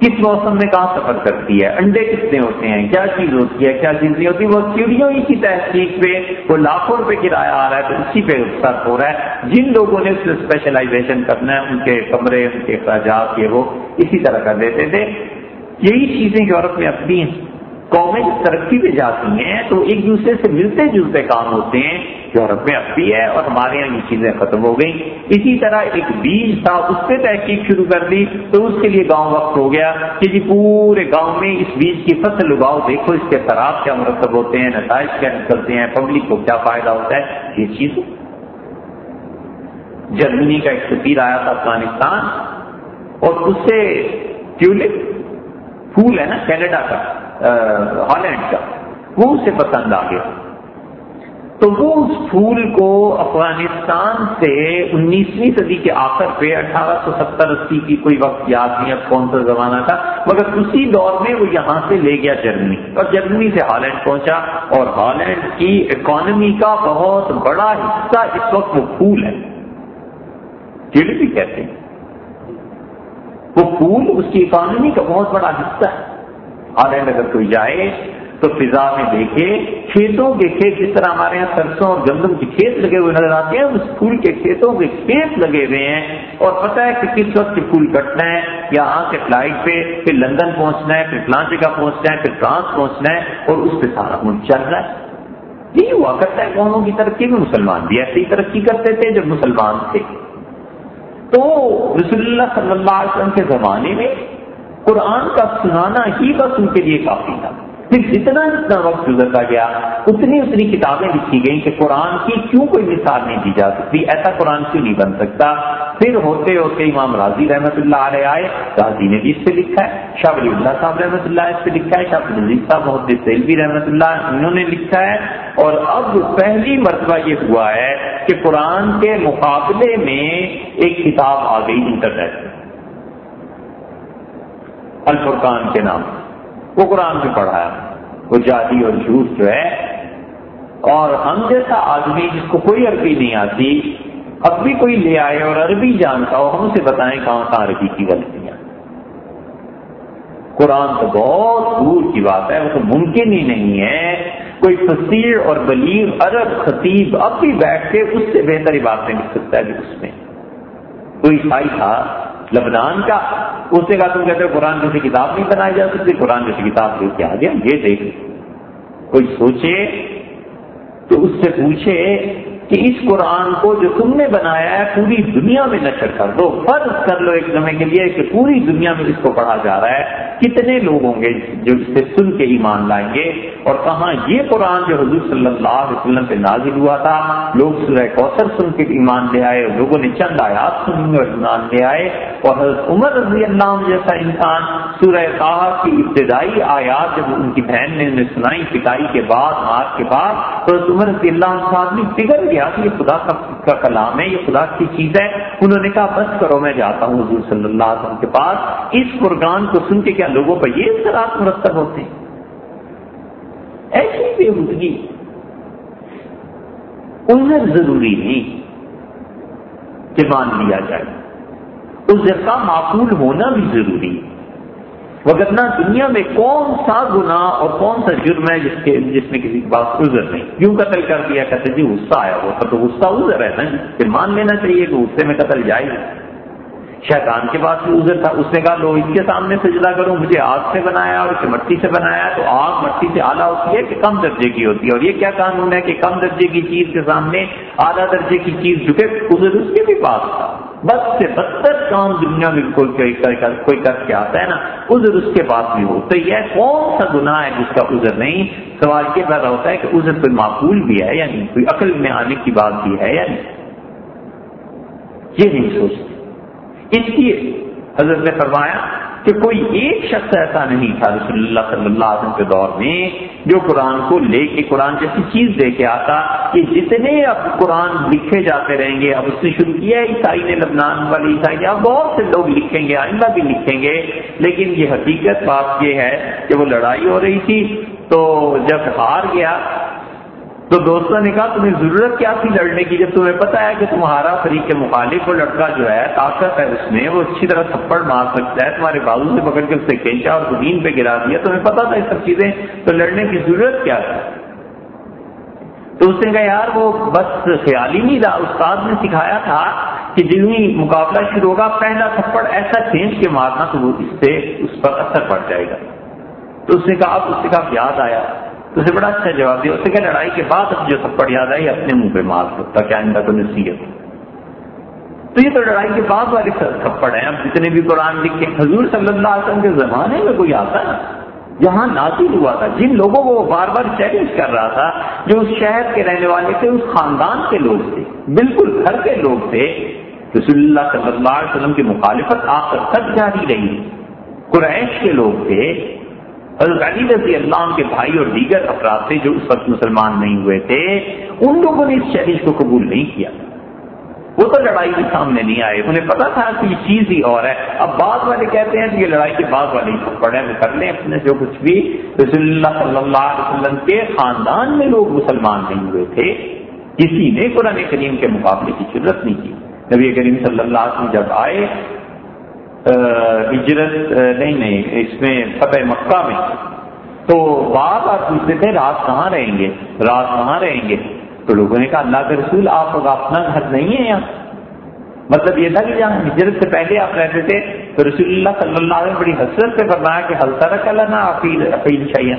کس موسم میں کہاں سفر کرتی ہے؟ انڈے کتنے ہوتے ہیں؟ کیا چیز ہوتی ہے؟ کیا چیز نہیں ہوتی وہ چڑیوں ہی کی تحقیق پہ، وہ لاکھوں روپے کرایہ آ رہا ہے، تو اسی پہ سر ہو رہا ہے۔ جن لوگوں نے اس میں اسپیشلائزیشن کرنا ہے، ان کے کمرے، ان کے اخراجات، یہ وہ اسی طرح کر دیتے تھے۔ یہی چیزیں یورپ میں اپنی ہیں۔ قومیں ترقی پہ جاتی ہیں تو ایک دوسرے سے ملتے جلتے کام ہوتے ہیں یورپ میں اب بھی ہے اور ہمارے یہاں یہ چیزیں ختم ہو گئیں۔ اسی طرح ایک بیج تھا، اس پہ تحقیق شروع کر دی تو اس کے لیے گاؤں وقت ہو گیا کہ جی پورے گاؤں میں اس بیج کی فصل اگاؤ، دیکھو اس کے خراب کیا مرتب ہوتے ہیں، نتائج کیا نکلتے ہیں پبلک کو کیا فائدہ ہوتا ہے، یہ چیز۔ جرمنی کا ایک سفیر آیا تھا افغانستان اور اس سے ٹیولپ پھول ہے نا کینیڈا کا۔ ہالینڈ کا۔ وہ اسے پسند آ گیا۔ تو وہ اس پھول کو افغانستان سے انیسویں صدی کے آخر پہ اٹھارہ سو ستر اسی کی کوئی وقت یاد نہیں اب کون سا زمانہ تھا، مگر اسی دور میں وہ یہاں سے لے گیا جرمنی۔ اور جرمنی سے ہالینڈ پہنچا۔ اور ہالینڈ کی اکانومی کا بہت بڑا حصہ اس وقت وہ پھول ہے۔ بھی کہتے ہیں۔ وہ پھول اس کی اکانومی کا بہت بڑا حصہ ہے۔ ہالینڈ اگر کوئی جائے تو فضا میں دیکھے، کھیتوں کے کھیت جس طرح ہمارے یہاں سرسوں اور گندم کے کھیت لگے ہوئے نظر آتے ہیں، اس پھول کے کھیتوں کے کھیت لگے ہوئے ہیں اور پتہ ہے کہ کس وقت پھول کٹنا ہے یہاں سے فلائٹ پہ، پھر لندن پہنچنا ہے، پھر فلان جگہ پہنچنا ہے، پھر فرانس پہنچنا ہے اور اس پہ سارا ملک چل رہا ہے۔ یہ ہوا کرتا ہے قوموں کی ترقی میں، مسلمان بھی ایسی ترقی کرتے تھے جب مسلمان تھے۔ تو رسول اللہ صلی اللہ علیہ وسلم کے زمانے میں قرآن کا سنانا ہی بس ان کے لیے کافی تھا۔ پھر جتنا جتنا وقت گزرتا گیا، اتنی اتنی کتابیں لکھی گئیں کہ قرآن کی کیوں کوئی مثال نہیں دی جا سکتی ایسا قرآن کیوں نہیں بن سکتا؟ پھر ہوتے ہوتے امام راضی رحمۃ اللہ علیہ آئے، راضی نے بھی اس سے لکھا ہے، شاہ ولی اللہ صاحب رحمۃ اللہ اس سے لکھا ہے، شاہ نظیر صاحب محدود سیلوی رحمۃ اللہ انہوں نے لکھا ہے۔ اور اب پہلی مرتبہ یہ ہوا ہے کہ قرآن کے مقابلے میں ایک کتاب آ گئی انٹرنیٹ الفرقان کے نام. وہ قرآن میں پڑھایا. وہ جادی اور جھوٹ جو ہے، اور ہم جیسا آدمی جس کو کوئی عربی نہیں آتی، اب بھی کوئی لے آئے اور عربی جانتا ہو، ہم سے بتائیں کہاں کہاں عربی کی غلطیاں. قرآن تو بہت دور کی بات ہے، وہ تو ممکن ہی نہیں ہے. کوئی فصیر اور بلیغ عرب خطیب اب بھی بیٹھ کے اس سے بہتر ہی باتیں لکھ سکتا ہے اس میں. کوئی عیسائی تھا لبنان کا، اس نے کہا تم کہتے ہو قرآن جیسی کتاب نہیں بنائی جا سکتی، قرآن جیسی کتاب لے کے آ گیا، یہ دیکھ۔ کوئی سوچے تو اس سے پوچھے کہ اس قرآن کو جو تم نے بنایا ہے، پوری دنیا میں نشر کر دو، فرض کر لو ایک سمے کے لیے کہ پوری دنیا میں اس کو پڑھا جا رہا ہے۔ کتنے لوگ ہوں گے جو اس سے سن کے ایمان لائیں گے؟ اور کہاں یہ قرآن جو حضور صلی اللہ علیہ وسلم پہ نازل ہوا تھا، لوگ سورہ کوثر سن کے ایمان لے آئے، لوگوں نے چند آیات سنی اور ایمان لے آئے۔ اور حضرت عمر رضی اللہ عنہ جیسا انسان سورہ صاحب کی ابتدائی آیات جب ان کی بہن نے انہیں سنائی پٹائی کے بعد، مار کے بعد حضرت عمر رضی اللہ عنہ آدمی بگڑ گیا کہ یہ خدا کا کلام ہے، یہ خدا کی چیز ہے۔ انہوں نے کہا، بس کرو، میں جاتا ہوں حضور صلی اللہ علیہ وسلم کے پاس۔ اس قرآن کو سن کے کیا لوگوں پر یہ اثرات مرتب ہوتے ہیں؟ ایسی بے انہیں ضروری نہیں کہ مان لیا جائے۔ اس کا معقول ہونا بھی ضروری ہے۔ وغیرہ دنیا میں کون سا گنا اور کون سا جرم ہے جس کے جس میں کسی کی بات عذر نہیں؟ کیوں قتل کر دیا، کہتے جی غصہ آیا وہ تو غصہ عذر ہے نا جی۔ پھر مان لینا چاہیے کہ غصے میں قتل جائے شیطان کے پاس بھی عذر تھا۔ اس نے کہا، لو اس کے سامنے سجدہ کروں مجھے آگ سے بنایا اور اسے مٹی سے بنایا۔ تو آگ مٹی سے اعلیٰ ہوتی ہے کہ کم درجے کی ہوتی ہے۔ اور یہ کیا قانون ہے کہ کم درجے کی چیز کے سامنے اعلیٰ درجے کی چیز جھکے عذر اس کے بھی پاس تھا۔ بس سے بدتر کام دنیا میں کوئی کوئی کر کے آتا ہے نا، عذر اس کے پاس بھی ہو تو یہ کون سا گناہ ہے جس کا عذر نہیں؟ سوال یہ پیدا ہوتا ہے کہ عذر کوئی معقول بھی ہے یا نہیں؟ کوئی عقل میں آنے کی بات بھی ہے یا نہیں؟ یہ نہیں سوچتے۔ اس لیے حضرت نے فرمایا کہ کوئی ایک شخص ایسا نہیں تھا رسول اللہ صلی اللہ علیہ وسلم کے دور میں جو قرآن کو لے کے قرآن جیسی چیز دے کے آتا کہ جتنے اب قرآن لکھے جاتے رہیں گے، اب اس نے شروع کیا عیسائی نے لبنان والی عیسائی، اب بہت سے لوگ لکھیں گے، آئندہ بھی لکھیں گے، لیکن یہ حقیقت بات یہ ہے کہ وہ لڑائی ہو رہی تھی تو جب ہار گیا تو دوستوں نے کہا، تمہیں ضرورت کیا تھی لڑنے کی؟ جب تمہیں پتا ہے کہ تمہارا فریق کے مخالف وہ لڑکا جو ہے، طاقت ہے اس میں، وہ اچھی طرح تھپڑ مار سکتا ہے، تمہارے بازو سے پکڑ کے اسے کھینچا اور زمین پہ گرا دیا۔ تمہیں پتا تھا یہ سب چیزیں، تو لڑنے کی ضرورت کیا تھی؟ تو اس نے کہا، یار، وہ بس خیال ہی نہیں رہا استاد نے سکھایا تھا کہ جنہیں مقابلہ شروع ہوگا، پہلا تھپڑ ایسا کھینچ کے مارنا تو وہ اس سے اس پر اثر پڑ جائے گا۔ تو اس نے کہا، اب اس سے کہا یاد آیا۔ اسے بڑا اچھا جواب دیا، اسے کہ لڑائی کے بعد اب جو تھپڑ یاد آئی، اپنے منہ پہ مار سکتا، کیا اندر کو نصیحت؟ تو یہ تو لڑائی کے بعد والے تھپڑ ہیں، اب جتنے بھی قرآن لکھے، حضور صلی اللہ علیہ وسلم کے زمانے میں کوئی آتا ہے؟ جہاں نازل ہوا تھا، جن لوگوں کو وہ بار بار چیلنج کر رہا تھا، جو اس شہر کے رہنے والے تھے، اس خاندان کے لوگ تھے، بالکل گھر کے لوگ تھے، رسول اللہ صلی اللہ علیہ وسلم کی مخالفت آخر تک جاری رہی۔ قریش کے لوگ تھے حضرت علی رضی اللہ عنہ کے بھائی اور دیگر افراد تھے جو اس وقت مسلمان نہیں ہوئے تھے، ان لوگوں نے اس چیلنج کو قبول نہیں کیا۔ وہ تو لڑائی کے سامنے نہیں آئے۔ انہیں پتا تھا کہ یہ چیز ہی اور ہے۔ اب بعد والے کہتے ہیں کہ یہ لڑائی کے بعد والے پڑھے وہ کر لیں اپنے جو کچھ بھی۔ رسول اللہ صلی اللہ علیہ وسلم کے خاندان میں لوگ مسلمان نہیں ہوئے تھے۔ کسی نے قرآن کریم کے مقابلے کی ضرورت نہیں کی۔ نبی کریم صلی اللہ علیہ وسلم جب آئے ہجرت نہیں نہیں، اس میں فتح مکہ میں۔ تو بار بار پوچھتے تھے، رات کہاں رہیں گے؟ رات کہاں رہیں گے؟ تو لوگوں نے کہا، اللہ کے رسول، آپ اپنا گھر نہیں ہے یہاں۔ مطلب یہ تھا کہ جہاں ہجرت سے پہلے آپ رہتے تھے، تو رسول اللہ صلی اللہ علیہ بڑی حسرت سے فرمایا کہ ہلتا رکھ نا عقیل عقیل چاہیے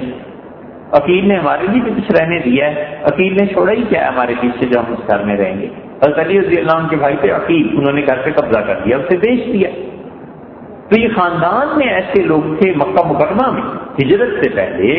عقیل نے ہمارے لیے بھی کچھ رہنے دیا ہے۔ عقیل نے چھوڑا ہی کیا ہے ہمارے پیچھے جو ہم اس گھر میں رہیں گے۔ حضرت علی رضی اللہ عنہ کے بھائی تھے عقیل، انہوں نے گھر پہ قبضہ کر دیا اسے بیچ دیا۔ تو یہ خاندان میں ایسے لوگ تھے مکہ مکرمہ میں، ہجرت سے پہلے،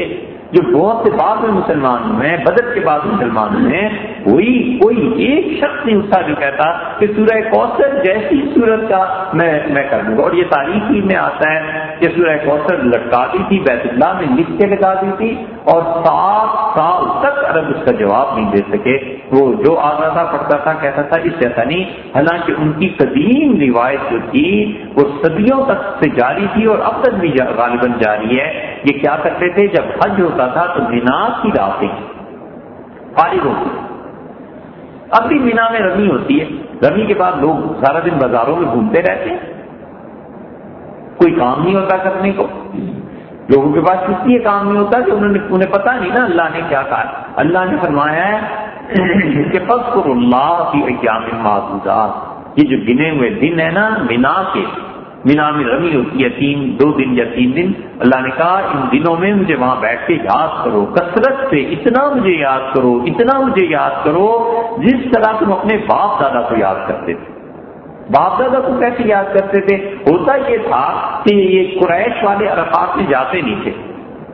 جو بہت سے بعد میں مسلمان ہوئے بدر کے بعد مسلمان ہوئے کوئی کوئی ایک شخص نہیں اٹھا جو کہتا کہ سورہ کوثر جیسی صورت کا میں میں کر دوں گا۔ اور یہ تاریخی میں آتا ہے کہ سورہ کوثر لٹکا دی تھی، بیت اللہ میں لکھ کے لگا دی تھی اور سات سال تک عرب اس کا جواب نہیں دے سکے۔ وہ جو آتا تھا، پڑھتا تھا، کہتا تھا، اس جیسا نہیں۔ حالانکہ ان کی قدیم روایت جو تھی، وہ صدیوں تک سے جاری تھی اور اب تک بھی غالباً جاری ہے۔ یہ کیا کرتے تھے؟ جب حج ہوتا تھا تو مینا کی راتیں فارغ ہوتی اب بھی مینا میں رمی ہوتی ہے۔ رمی کے بعد لوگ سارا دن بازاروں میں گھومتے رہتے ہیں۔ کوئی کام نہیں ہوتا کرنے کو۔ لوگوں کے پاس اس لیے کام نہیں ہوتا کہ انہوں نے انہیں پتا نہیں نا اللہ نے کیا کہا۔ اللہ نے فرمایا ہے کہ پس اللہ کی اقیام معذوزات یہ جو گنے ہوئے دن ہے نا مینا کے مینا میں رمی ہوتی ہے تین، دو دن یا تین دن۔ اللہ نے کہا، ان دنوں میں مجھے وہاں بیٹھ کے یاد کرو، کثرت سے اتنا مجھے یاد کرو، اتنا مجھے یاد کرو جس طرح تم اپنے باپ دادا کو یاد کرتے تھے۔ باپ دادا کو کیسے یاد کرتے تھے؟ ہوتا یہ تھا کہ یہ قریش والے عرفات میں جاتے نہیں تھے۔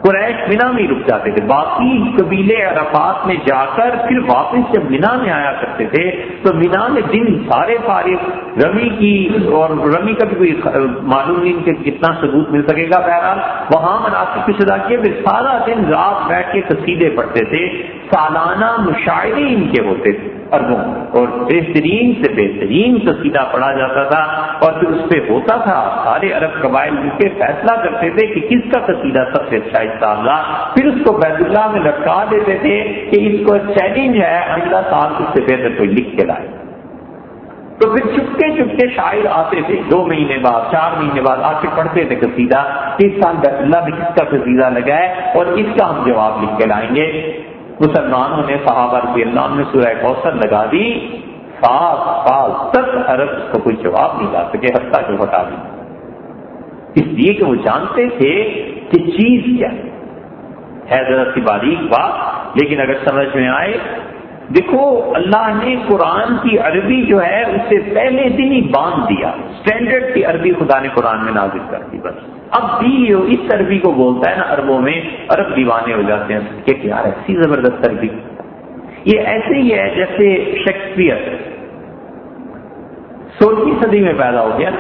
قریش مینا میں رک جاتے تھے۔ باقی قبیلے عرفات میں جا کر پھر واپس جب مینا میں آیا کرتے تھے، تو مینا میں دن سارے فارغ۔ رمی کی اور رمی کا بھی کوئی معلوم نہیں کہ کتنا ثبوت مل سکے گا۔ بہرحال وہاں مناسب کی سزا کیے پھر سارا دن رات بیٹھ کے قصیدے پڑھتے تھے۔ سالانہ مشاعرے ان کے ہوتے تھے۔ اربوں اور بہترین سے بہترین قصیدہ پڑھا جاتا تھا اور پھر اس پہ ہوتا تھا۔ سارے عرب قبائل مل کے فیصلہ کرتے تھے کہ کس کا قصیدہ سب سے اچھا حصہ پھر اس کو بیت اللہ میں لٹکا دیتے تھے کہ اس کو چیلنج ہے اگلا سال اس سے بہتر کوئی لکھ کے لائے۔ تو پھر چپکے چپکے شاعر آتے تھے۔ دو مہینے بعد، چار مہینے بعد آ کے پڑھتے تھے قصیدہ اس سال بیت اللہ میں کس کا قصیدہ لگا ہے اور اس کا ہم جواب لکھ کے لائیں گے۔ مسلمانوں نے صحابہ رضی اللہ نے سورہ کوثر لگا دی، سات سال تک عرب اس کو کوئی جواب نہیں لا سکے ہفتہ جو ہٹا دی۔ اس لیے کہ وہ جانتے تھے کہ چیز کیا ہے۔ ذرا سی باریک بات، لیکن اگر سمجھ میں آئے، دیکھو، اللہ نے قرآن کی عربی جو ہے اس سے پہلے دن ہی باندھ دیا۔ اسٹینڈرڈ کی عربی خدا نے قرآن میں نازل کر دی، بس۔ اب بھی اس تربی کو بولتا ہے نا عربوں میں، عرب دیوانے ہو جاتے ہیں، کہ کیا ایسی زبردست تربی۔ یہ ایسے ہی ہے جیسے شیکسپیئر۔ سولہویں صدی میں پیدا ہو گیا۔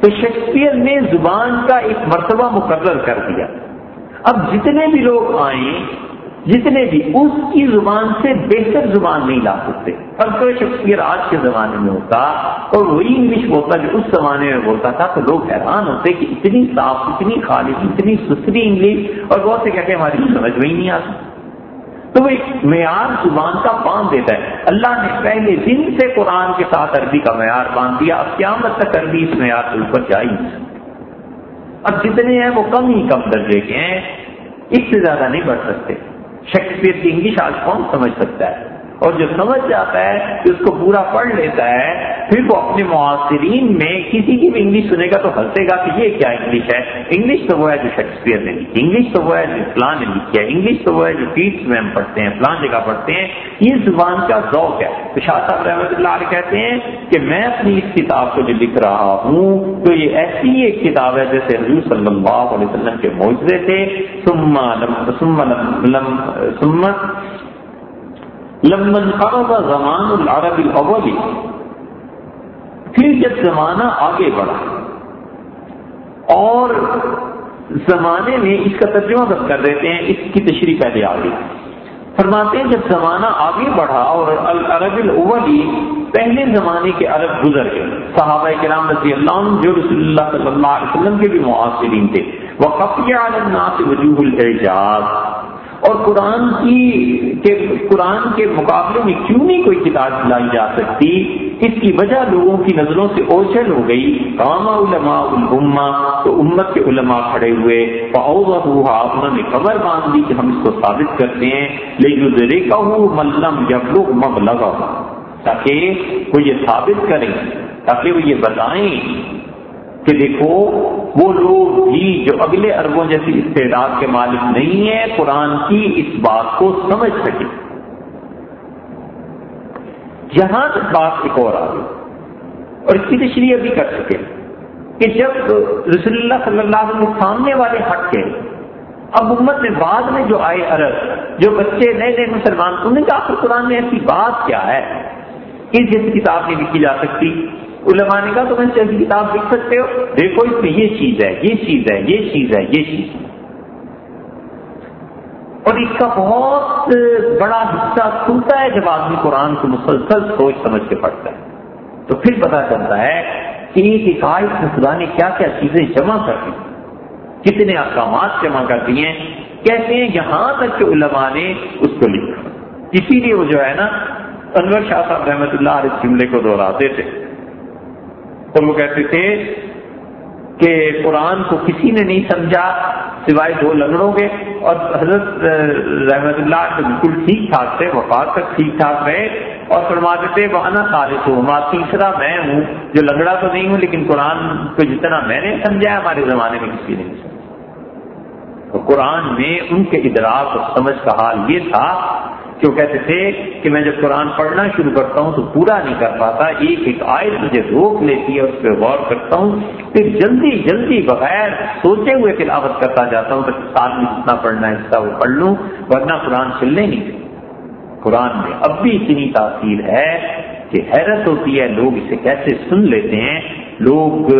تو شیکسپیئر نے زبان کا ایک مرتبہ مقرر کر دیا۔ اب جتنے بھی لوگ آئیں جتنے بھی اس کی زبان سے بہتر زبان نہیں لا سکتے۔ اور کوئی شخصیت آج کے زمانے میں ہوتا اور وہی انگلش بولتا جو اس زمانے میں بولتا تھا، تو لوگ حیران ہوتے کہ اتنی صاف، اتنی خالص، اتنی ستھری انگلش اور بہت سے کہتے ہیں ہماری سمجھ میں ہی نہیں آتی۔ تو وہ ایک معیار زبان کا باندھ دیتا ہے۔ اللہ نے پہلے دن سے قرآن کے ساتھ عربی کا معیار باندھ دیا، اب قیامت تک عربی اس معیار کے اوپر جائی اب جتنے ہیں وہ کم ہی کم درجے کے ہیں، اس سے زیادہ نہیں بڑھ سکتے۔ شیکسپیئر کی انگلش آج کون سمجھ سکتا ہے؟ اور جو سمجھ جاتا ہے اس کو پورا پڑھ لیتا ہے، پھر وہ اپنے معاصرین میں کسی کی بھی انگلش سنے گا تو ہنسے گا کہ یہ کیا انگلش ہے؟ انگلش تو وہ ہے جو شیکسپیئر نے لکھی، انگلش تو وہ ہے جو فلان نے لکھی ہے، انگلش تو وہ ہے جو فیٹس میں ہم پڑھتے ہیں، فلان جگہ پڑھتے ہیں۔ یہ زبان کا ذوق ہے۔ تو شاہ صاحب رحمۃ اللہ علیہ کہتے ہیں کہ میں اپنی اس کتاب کو جو لکھ رہا ہوں، تو یہ ایسی ایک کتاب ہے جیسے حضور صلی اللہ علیہ وسلم کے معجزے تھے۔ لمن قرض زمان العرب الاولی پھر جب زمانہ آگے بڑھا اور زمانے میں اس کا ترجمہ بس کر دیتے ہیں، اس کی تشریح پہلے آ گئی۔ فرماتے ہیں جب زمانہ آگے بڑھا اور العرب الاولی پہلے زمانے کے عرب گزر گئے۔ صحابہ کرام رضی اللہ عنہ جو رسول اللہ صلی اللہ علیہ وسلم کے بھی معاصرین تھے۔ وہ قفیہ عالم ناس وجوہ الاعجاز اور قرآن کی قرآن کے مقابلے میں کیوں نہیں کوئی کتاب لائی جا سکتی؟ اس کی وجہ لوگوں کی نظروں سے اوچل ہو گئی۔ علماء الما تو امت کے علماء کھڑے ہوئے۔ انہوں نے خبر باندھ دی کہ ہم اس کو ثابت کرتے ہیں۔ لیکن ملم جب لوگ مب لگا تاکہ وہ یہ ثابت کریں، تاکہ وہ یہ بتائیں کہ دیکھو، وہ لوگ بھی جو اگلے اربوں جیسی استعداد کے مالک نہیں ہیں، قرآن کی اس بات کو سمجھ سکے۔ یہاں تک بات ایک اور آ گئی۔ اور اس کی تشریح بھی کر سکے کہ جب رسول اللہ صلی اللہ علیہ وسلم سامنے والے ہٹ کے اب امت میں بعد میں جو آئے عرب، جو بچے نئے نئے مسلمان، انہوں نے کہا، آخر قرآن میں ایسی بات کیا ہے اس جیسی کتاب نہیں لکھی جا سکتی علماء نے کہا تم ایسی کتاب لکھ سکتے ہو؟ دیکھو اس میں یہ چیز ہے، یہ چیز ہے، یہ چیز ہے، یہ چیز ہے۔ اور اس کا بہت بڑا حصہ کھلتا ہے جب آدمی قرآن کو مسلسل سوچ سمجھ کے پڑھتا ہے۔ تو پھر پتا چلتا ہے کہ ایک حکایت میں خدا نے کیا کیا چیزیں جمع کر دی۔ کتنے احکامات جمع کر دیے کہتے ہیں یہاں تک کہ علماء نے اس کو لکھا۔ اسی لیے وہ جو ہے نا، انور شاہ صاحب رحمۃ اللہ اس جملے کو دہراتے تھے۔ اور وہ کہتے تھے کہ قرآن کو کسی نے نہیں سمجھا سوائے دو لنگڑوں کے، اور حضرت رحمت اللہ کے بالکل ٹھیک ٹھاک تھے، وفات تک ٹھیک ٹھاک رہے، اور فرماتے تھے وہ نا خالص ہوں تیسرا میں ہوں۔ جو لنگڑا تو نہیں ہوں، لیکن قرآن کو جتنا میں نے سمجھا ہمارے زمانے میں کسی نے نہیں سمجھا۔ تو قرآن میں ان کے ادراک اور سمجھ کا حال یہ تھا کہ وہ کہتے تھے کہ میں جب قرآن پڑھنا شروع کرتا ہوں تو پورا نہیں کر پاتا، ایک ایک آیت مجھے روک لیتی ہے، اس پہ غور کرتا ہوں، پھر جلدی جلدی بغیر سوچے ہوئے تلاوت کرتا جاتا ہوں تاکہ ساتھ میں جتنا پڑھنا ہے اس کا وہ پڑھ لوں، ورنہ قرآن چلنے نہیں قرآن میں اب بھی اتنی تاثیر ہے کہ حیرت ہوتی ہے، لوگ اسے کیسے سن لیتے ہیں۔ لوگ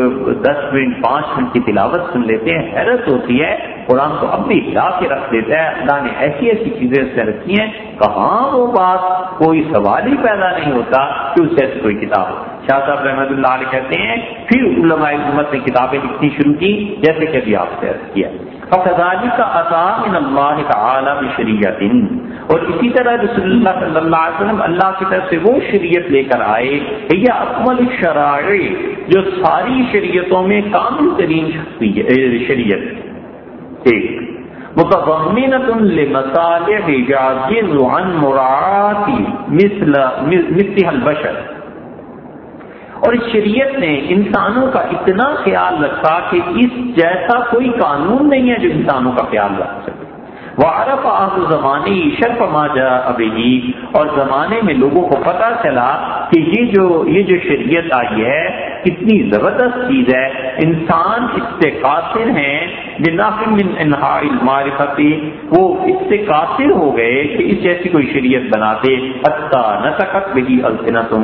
دس منٹ، پانچ منٹ کی تلاوت سن لیتے ہیں، حیرت ہوتی ہے، قرآن کو اب بھی ہلا کے رکھ دیتا ہے، اللہ نے ایسی ایسی چیزیں اس سے رکھی ہیں، کہاں وہ بات، کوئی سوال ہی پیدا نہیں ہوتا کہ اس سے کوئی کتاب ہو۔ شاہ صاحب رحمۃ اللہ علیہ کہتے ہیں، پھر علماء حکومت نے کتابیں لکھنی شروع کی، جیسے کہ ابھی آپ سے عرض کیا۔ فضالی کا عطام اللہ تعالی بشریعت اور اسی طرح رسول اللہ صلی اللہ علیہ وسلم اللہ کی طرف سے وہ شریعت لے کر آئے یا اکمل شرائع جو ساری شریعتوں میں کامل ترین شریعت۔ ایک، متضمنۃ لمصالح یعجز عن مراعات مثل مثل البشر۔ اور اس شریعت نے انسانوں کا اتنا خیال رکھا کہ اس جیسا کوئی قانون نہیں ہے جو انسانوں کا خیال رکھ سکے۔ وہ عرف آس زمانے شرف ماجا ابھی اور زمانے میں لوگوں کو پتہ چلا کہ یہ جو یہ جو شریعت آئی ہے، کتنی زبردست چیز ہے۔ انسان اس سے قاصر ہیں معرفتی وہ اس سے قاصر ہو گئے کہ اس جیسی کوئی شریعت بناتے حتیٰ نہ سکت بہی السنت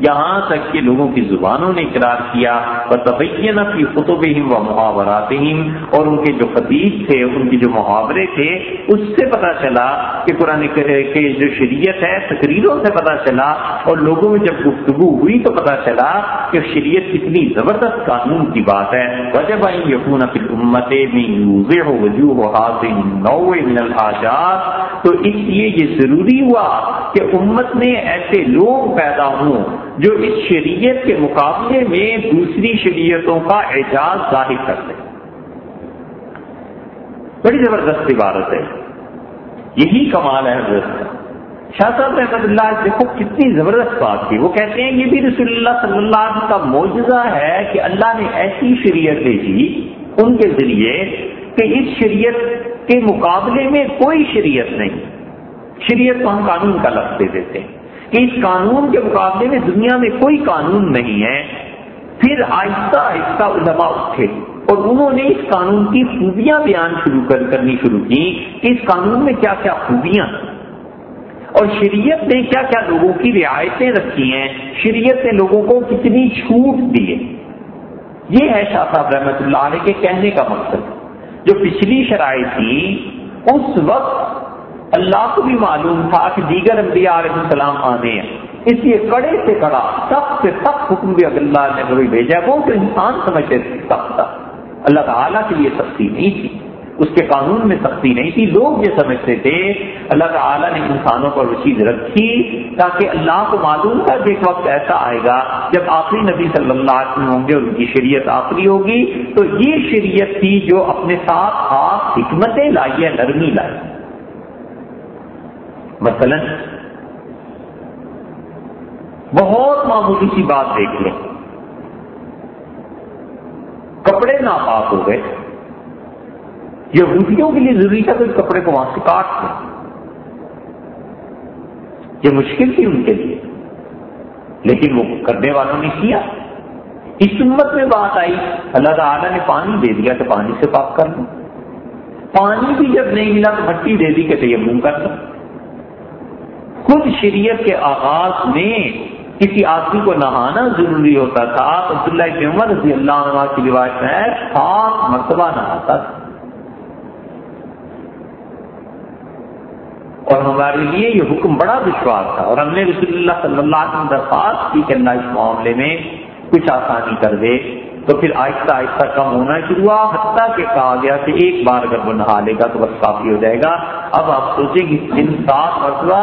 یہاں تک کہ لوگوں کی زبانوں نے اقرار کیا بطبین کی خطبہم و محاوراتہم اور ان کے جو خطیب تھے، ان کے جو محاورے تھے، اس سے پتا چلا کہ قرآن کے جو شریعت ہے، تقریروں سے پتا چلا۔ اور لوگوں میں جب گفتگو ہوئی تو پتا چلا کہ شریعت کتنی زبردست قانون کی بات ہے۔ وجب یقون فی الامت من الحاجات، تو اس لیے یہ ضروری ہوا کہ امت میں ایسے لوگ پیدا ہوں جو اس شریعت کے مقابلے میں دوسری شریعتوں کا اعجاز ظاہر کر دیں بڑی زبردست عبارت ہے۔ یہی کمال ہے حضرت۔ شاہ صاحب رحمت اللہ دیکھو کتنی زبردست بات تھی۔ وہ کہتے ہیں یہ بھی رسول اللہ صلی اللہ علیہ وسلم کا معجزہ ہے کہ اللہ نے ایسی شریعت بھیجی ان کے ذریعے کہ اس شریعت کے مقابلے میں کوئی شریعت نہیں۔ شریعت کو ہم قانون کا لفظ دے دیتے ہیں کہ اس قانون کے مقابلے میں دنیا میں کوئی قانون نہیں ہے۔ پھر آہستہ آہستہ علماء اٹھے اور انہوں نے اس قانون کی خوبیاں بیان شروع کر کرنی شروع کی کہ اس قانون میں کیا کیا خوبیاں۔ اور شریعت نے کیا کیا لوگوں کی رعایتیں رکھی ہیں؟ شریعت نے لوگوں کو کتنی چھوٹ دی ہے۔ یہ ہے شاہ صاحب رحمت اللہ علیہ کے کہنے کا مقصد۔ جو پچھلی شرائط تھی، اس وقت اللہ کو بھی معلوم تھا کہ دیگر انبیاء علیہ السلام آنے ہیں۔ اس لیے کڑے سے کڑا سخت سے سخت حکم بھی اگر اللہ نے بھیجا۔ وہ تو انسان سمجھتے تھے سخت تھا۔ اللہ تعالیٰ کے لیے سختی نہیں تھی۔ اس کے قانون میں سختی نہیں تھی۔ لوگ یہ سمجھتے تھے، اللہ تعالیٰ نے انسانوں پر وہ چیز رکھی تاکہ اللہ کو معلوم تھا کہ ایک وقت ایسا آئے گا۔ جب آخری نبی صلی اللہ علیہ وسلم ہوں گے اور ان کی شریعت آخری ہوگی، تو یہ شریعت تھی جو اپنے ساتھ خاص حکمتیں لائی ہے نرمی لائی۔ مثلا، بہت معمولی سی بات دیکھ لیں کپڑے ناپاک ہو گئے۔ یہودیوں کے لیے ضروری تھا کہ اس کپڑے کو وہاں سے کاٹ دیں۔ یہ مشکل تھی ان کے لیے۔ لیکن وہ کرنے والوں نے کیا۔ اس امت میں بات آئی۔ اللہ تعالیٰ نے پانی دے دیا تو پانی سے پاک کر لو۔ پانی بھی جب نہیں ملا تو مٹی دے دی کہ تیمم کر لو۔ خود شریعت کے آغاز میں کسی آدمی کو نہانا ضروری ہوتا تھا۔ عبداللہ ابن عمر رضی اللہ عنہ کی روایت میں سات مرتبہ نہاتا تھا۔ اور ہمارے لیے یہ حکم بڑا دشوار تھا اور ہم نے رسول اللہ صلی اللہ علیہ وسلم درخواست کی کہ اللہ اس معاملے میں کچھ آسانی کر دے۔ تو پھر آہستہ آہستہ کم ہونا شروع ہوا، حتیٰ کہ کہا گیا کہ ایک بار اگر وہ نہا لے گا تو بس کافی ہو جائے گا۔ اب آپ سوچیں کہ دن سات مرتبہ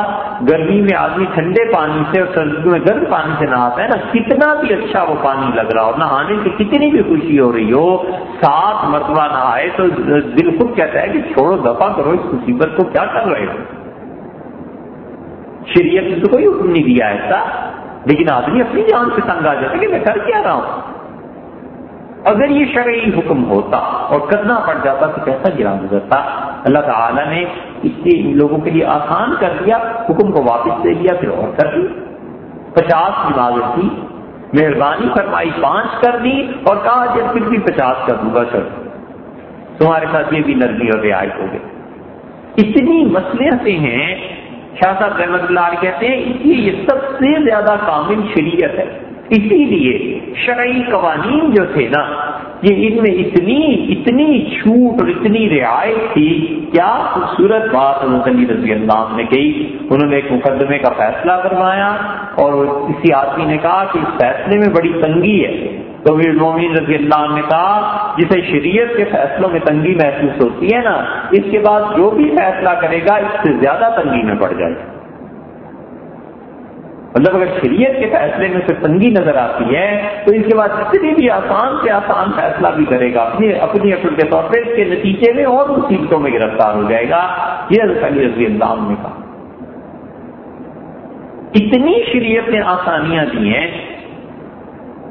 گرمی میں آدمی ٹھنڈے پانی سے اور سردیوں میں گرم پانی سے نہاتا ہے نا، کتنا بھی اچھا وہ پانی لگ رہا ہو، نہانے سے کتنی بھی خوشی ہو رہی ہو، سات مرتبہ نہائے تو دل خود کہتا ہے کہ چھوڑو دفاع کرو، اس مصیبت کو کیا کر رہے ہو؟ شریعت نے تو کوئی حکم نہیں دیا ایسا۔ لیکن آدمی اپنی جان سے تنگ آ جاتا کہ میں کر کیا رہا ہوں۔ اگر یہ شرعی حکم ہوتا اور کرنا پڑ جاتا تو کیسا گرا گزرتا؟ اللہ تعالیٰ نے اس کے ان لوگوں کے لیے آسان کر دیا، حکم کو واپس دے دیا، پھر اور کر دی۔ پچاس نمازیں تھی مہربانی فرمائی، پانچ کر دی اور کہا جب پھر بھی پچاس کر دوں گا سر تمہارے ساتھ یہ بھی نرمی اور رعایت ہو گئی۔ اتنی مسئلے ہیں شاہ صاحب رحمت اللہ علیہ کہتے ہیں اس لیے یہ سب سے زیادہ کامل شریعت ہے۔ اسی لیے شرعی قوانین جو تھے نا یہ ان میں اتنی اتنی چھوٹ اور اتنی رعایت تھی، کیا خوبصورت بات علی رضی اللہ نے کہی؟ انہوں نے ایک مقدمے کا فیصلہ کروایا اور کسی آدمی نے کہا کہ اس فیصلے میں بڑی تنگی ہے۔ تو مومن رضی اللہ عنہ نے کہا، جسے شریعت کے فیصلوں میں تنگی محسوس ہوتی ہے نا، اس کے بعد جو بھی فیصلہ کرے گا، اس سے زیادہ تنگی میں پڑ جائے گا۔ مطلب اگر شریعت کے فیصلے میں سے تنگی نظر آتی ہے، تو اس کے بعد کتنی بھی آسان سے آسان فیصلہ بھی کرے گا۔ اپنی اپنی اصل کے طور پہ اس کے نتیجے میں اور مصیبتوں میں گرفتار ہو جائے گا۔ یہ علی رضی اللہ عنہ نے کہا۔ اتنی شریعت نے آسانیاں دی ہیں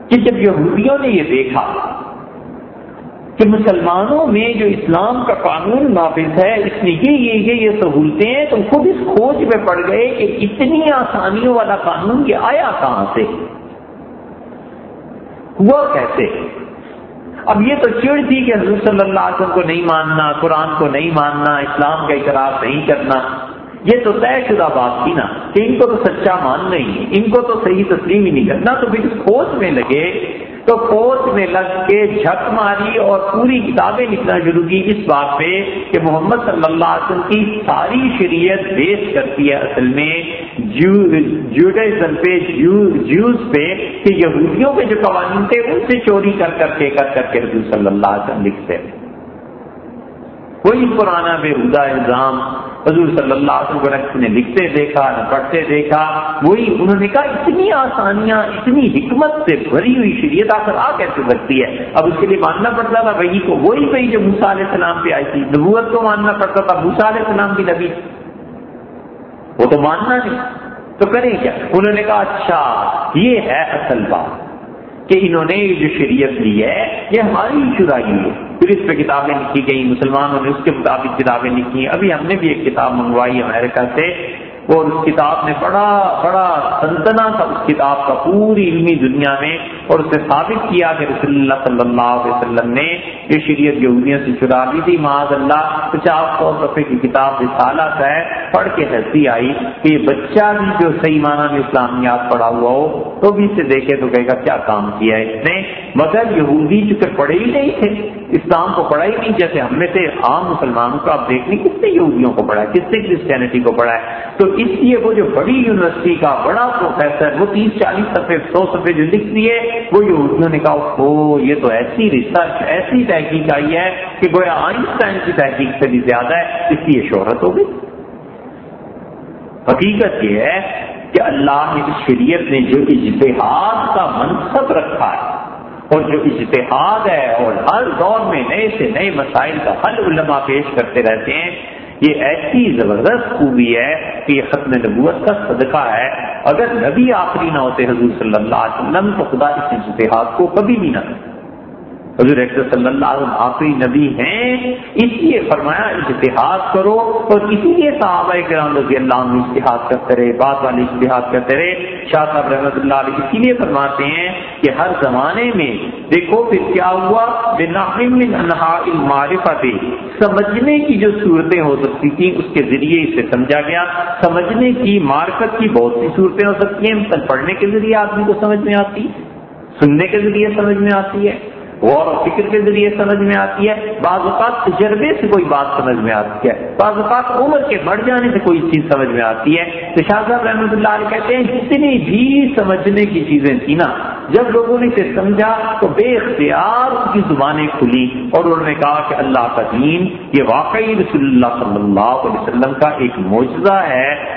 کہ جب یہودیوں نے یہ دیکھا کہ مسلمانوں میں جو اسلام کا قانون نافذ ہے، اس میں یہ یہ یہ یہ سہولتیں ہیں تو خود اس کھوج میں پڑ گئے کہ اتنی آسانیوں والا قانون یہ آیا کہاں سے؟ ہوا کیسے؟ اب یہ تو چڑ تھی کہ حضور صلی اللہ علیہ وسلم کو نہیں ماننا، قرآن کو نہیں ماننا، اسلام کا اقرار نہیں کرنا، یہ تو طے شدہ بات تھی نا کہ ان کو تو سچا مان نہیں ان کو تو صحیح تسلیم ہی نہیں کرنا، تو پھر کھوج میں لگے تو کوچ میں لگ کے جھک ماری اور پوری کتابیں لکھنا شروع کی اس بات پہ کہ محمد صلی اللہ علیہ وسلم کی ساری شریعت بیس کرتی ہے اصل میں جوڈائزم پہ جوز پہ کہ یہودیوں کے جو قوانین تھے، ان سے چوری کر کر کے کر کر کے حضور صلی اللہ علیہ وسلم لکھتے ہیں۔ کوئی پرانا بے الزام حضور صلی اللہ علیہ وسلم نے لکھتے دیکھا، نہ پڑھتے دیکھا، وہی انہوں نے کہا، اتنی آسانیاں، اتنی حکمت سے بھری ہوئی شریعت آخر آ کیسے سکتی ہے؟ اب اس کے لیے ماننا پڑتا تھا، وہی کو وہی وہی جو موسا علیہ السلام پہ آئی تھی۔ نبوت کو ماننا پڑتا تھا موسا علیہ السلام کی نبی۔ وہ تو ماننا نہیں۔ تو کریں کیا؟ انہوں نے کہا اچھا یہ ہے اصل بات کہ انہوں نے جو شریعت لی ہے، یہ ہماری چرائی ہے۔ پھر اس پہ کتابیں لکھی گئی مسلمانوں نے اس کے مطابق کتابیں لکھی۔ ابھی ہم نے بھی ایک کتاب منگوائی امریکہ سے۔ اور اس کتاب نے بڑا بڑا سنتنا تھا، اس کتاب کا پوری علمی دنیا میں، اور اسے ثابت کیا کہ رسول اللہ صلی اللہ علیہ وسلم نے یہ شریعت یہودیوں سے چرا لی تھی۔ معاذ اللہ پچاس سو روپے کی کتاب رسالت ہے، پڑھ کے ہنسی آئی کہ یہ بچہ بھی جو صحیح معنی میں اسلامیات پڑھا ہوا ہو، تو بھی اسے دیکھے تو کہے گا کیا کام کیا ہے اس نے۔ مگر یہودی چونکہ پڑھے ہی نہیں تھے، اسلام کو پڑھا ہی نہیں، جیسے ہم میں سے عام مسلمانوں کو آپ دیکھ لیں کس نے یہودیوں کو پڑھا ہے کس نے کرسچینٹی کو پڑھا ہے۔ تو اس لیے وہ جو بڑی یونیورسٹی کا بڑا پروفیسر، وہ تیس چالیس صفحے، سو صفحے جو لکھ دیے، وہ یہودیوں نے کہا او یہ تو ایسی ریسرچ ایسی تحقیق آئی ہے کہ گویا آئنسٹائن کی تحقیق سے بھی زیادہ ہے، اس کی یہ شہرت ہو گئی۔ حقیقت یہ ہے کہ اللہ نے شریعت نے جو اجتہاد کا منصب رکھا ہے، اور جو اجتہاد ہے، اور ہر دور میں نئے سے نئے مسائل کا حل علماء پیش کرتے رہتے ہیں یہ ایسی زبردست خوبی ہے کہ یہ ختم نبوت کا صدقہ ہے۔ اگر نبی آخری نہ ہوتے حضور صلی اللہ علیہ وسلم تو خدا اس اجتہاد کو کبھی بھی نہ حضور صلی اللہ علیہ آخری نبی ہیں، اس لیے فرمایا اشتہاد کرو اور اسی لیے صحابہ کرام رضی اللہ عنہ اشتہاد کرتے رہے بات والے اشتہاد کرتے رہے۔ شاہ صاحب رحمۃ اللہ علیہ اسی لیے فرماتے ہیں کہ ہر زمانے میں دیکھو پھر کیا ہوا معرفت سمجھنے کی جو صورتیں ہو سکتی تھیں، اس کے ذریعے اسے سمجھا گیا۔ سمجھنے کی مارکت کی بہت سی صورتیں ہو سکتی ہیں پڑھنے کے ذریعے آدمی کو سمجھ میں آتی، سننے کے ذریعے سمجھ میں آتی ہے۔ غور و فکر کے ذریعے سمجھ میں آتی ہے۔ بعض اوقات تجربے سے کوئی بات سمجھ میں آتی ہے۔ بعض اوقات عمر کے بڑھ جانے سے کوئی چیز سمجھ میں آتی ہے۔ تو شاہ صاحب رحمۃ اللہ علیہ کہتے ہیں، جتنی بھی سمجھنے کی چیزیں تھیں نا، جب لوگوں نے اسے سمجھا تو بے اختیار کی زبانیں کھلی اور انہوں نے کہا کہ اللہ کا دین یہ واقعی رسول اللہ صلی اللہ علیہ وسلم کا ایک معجزہ ہے۔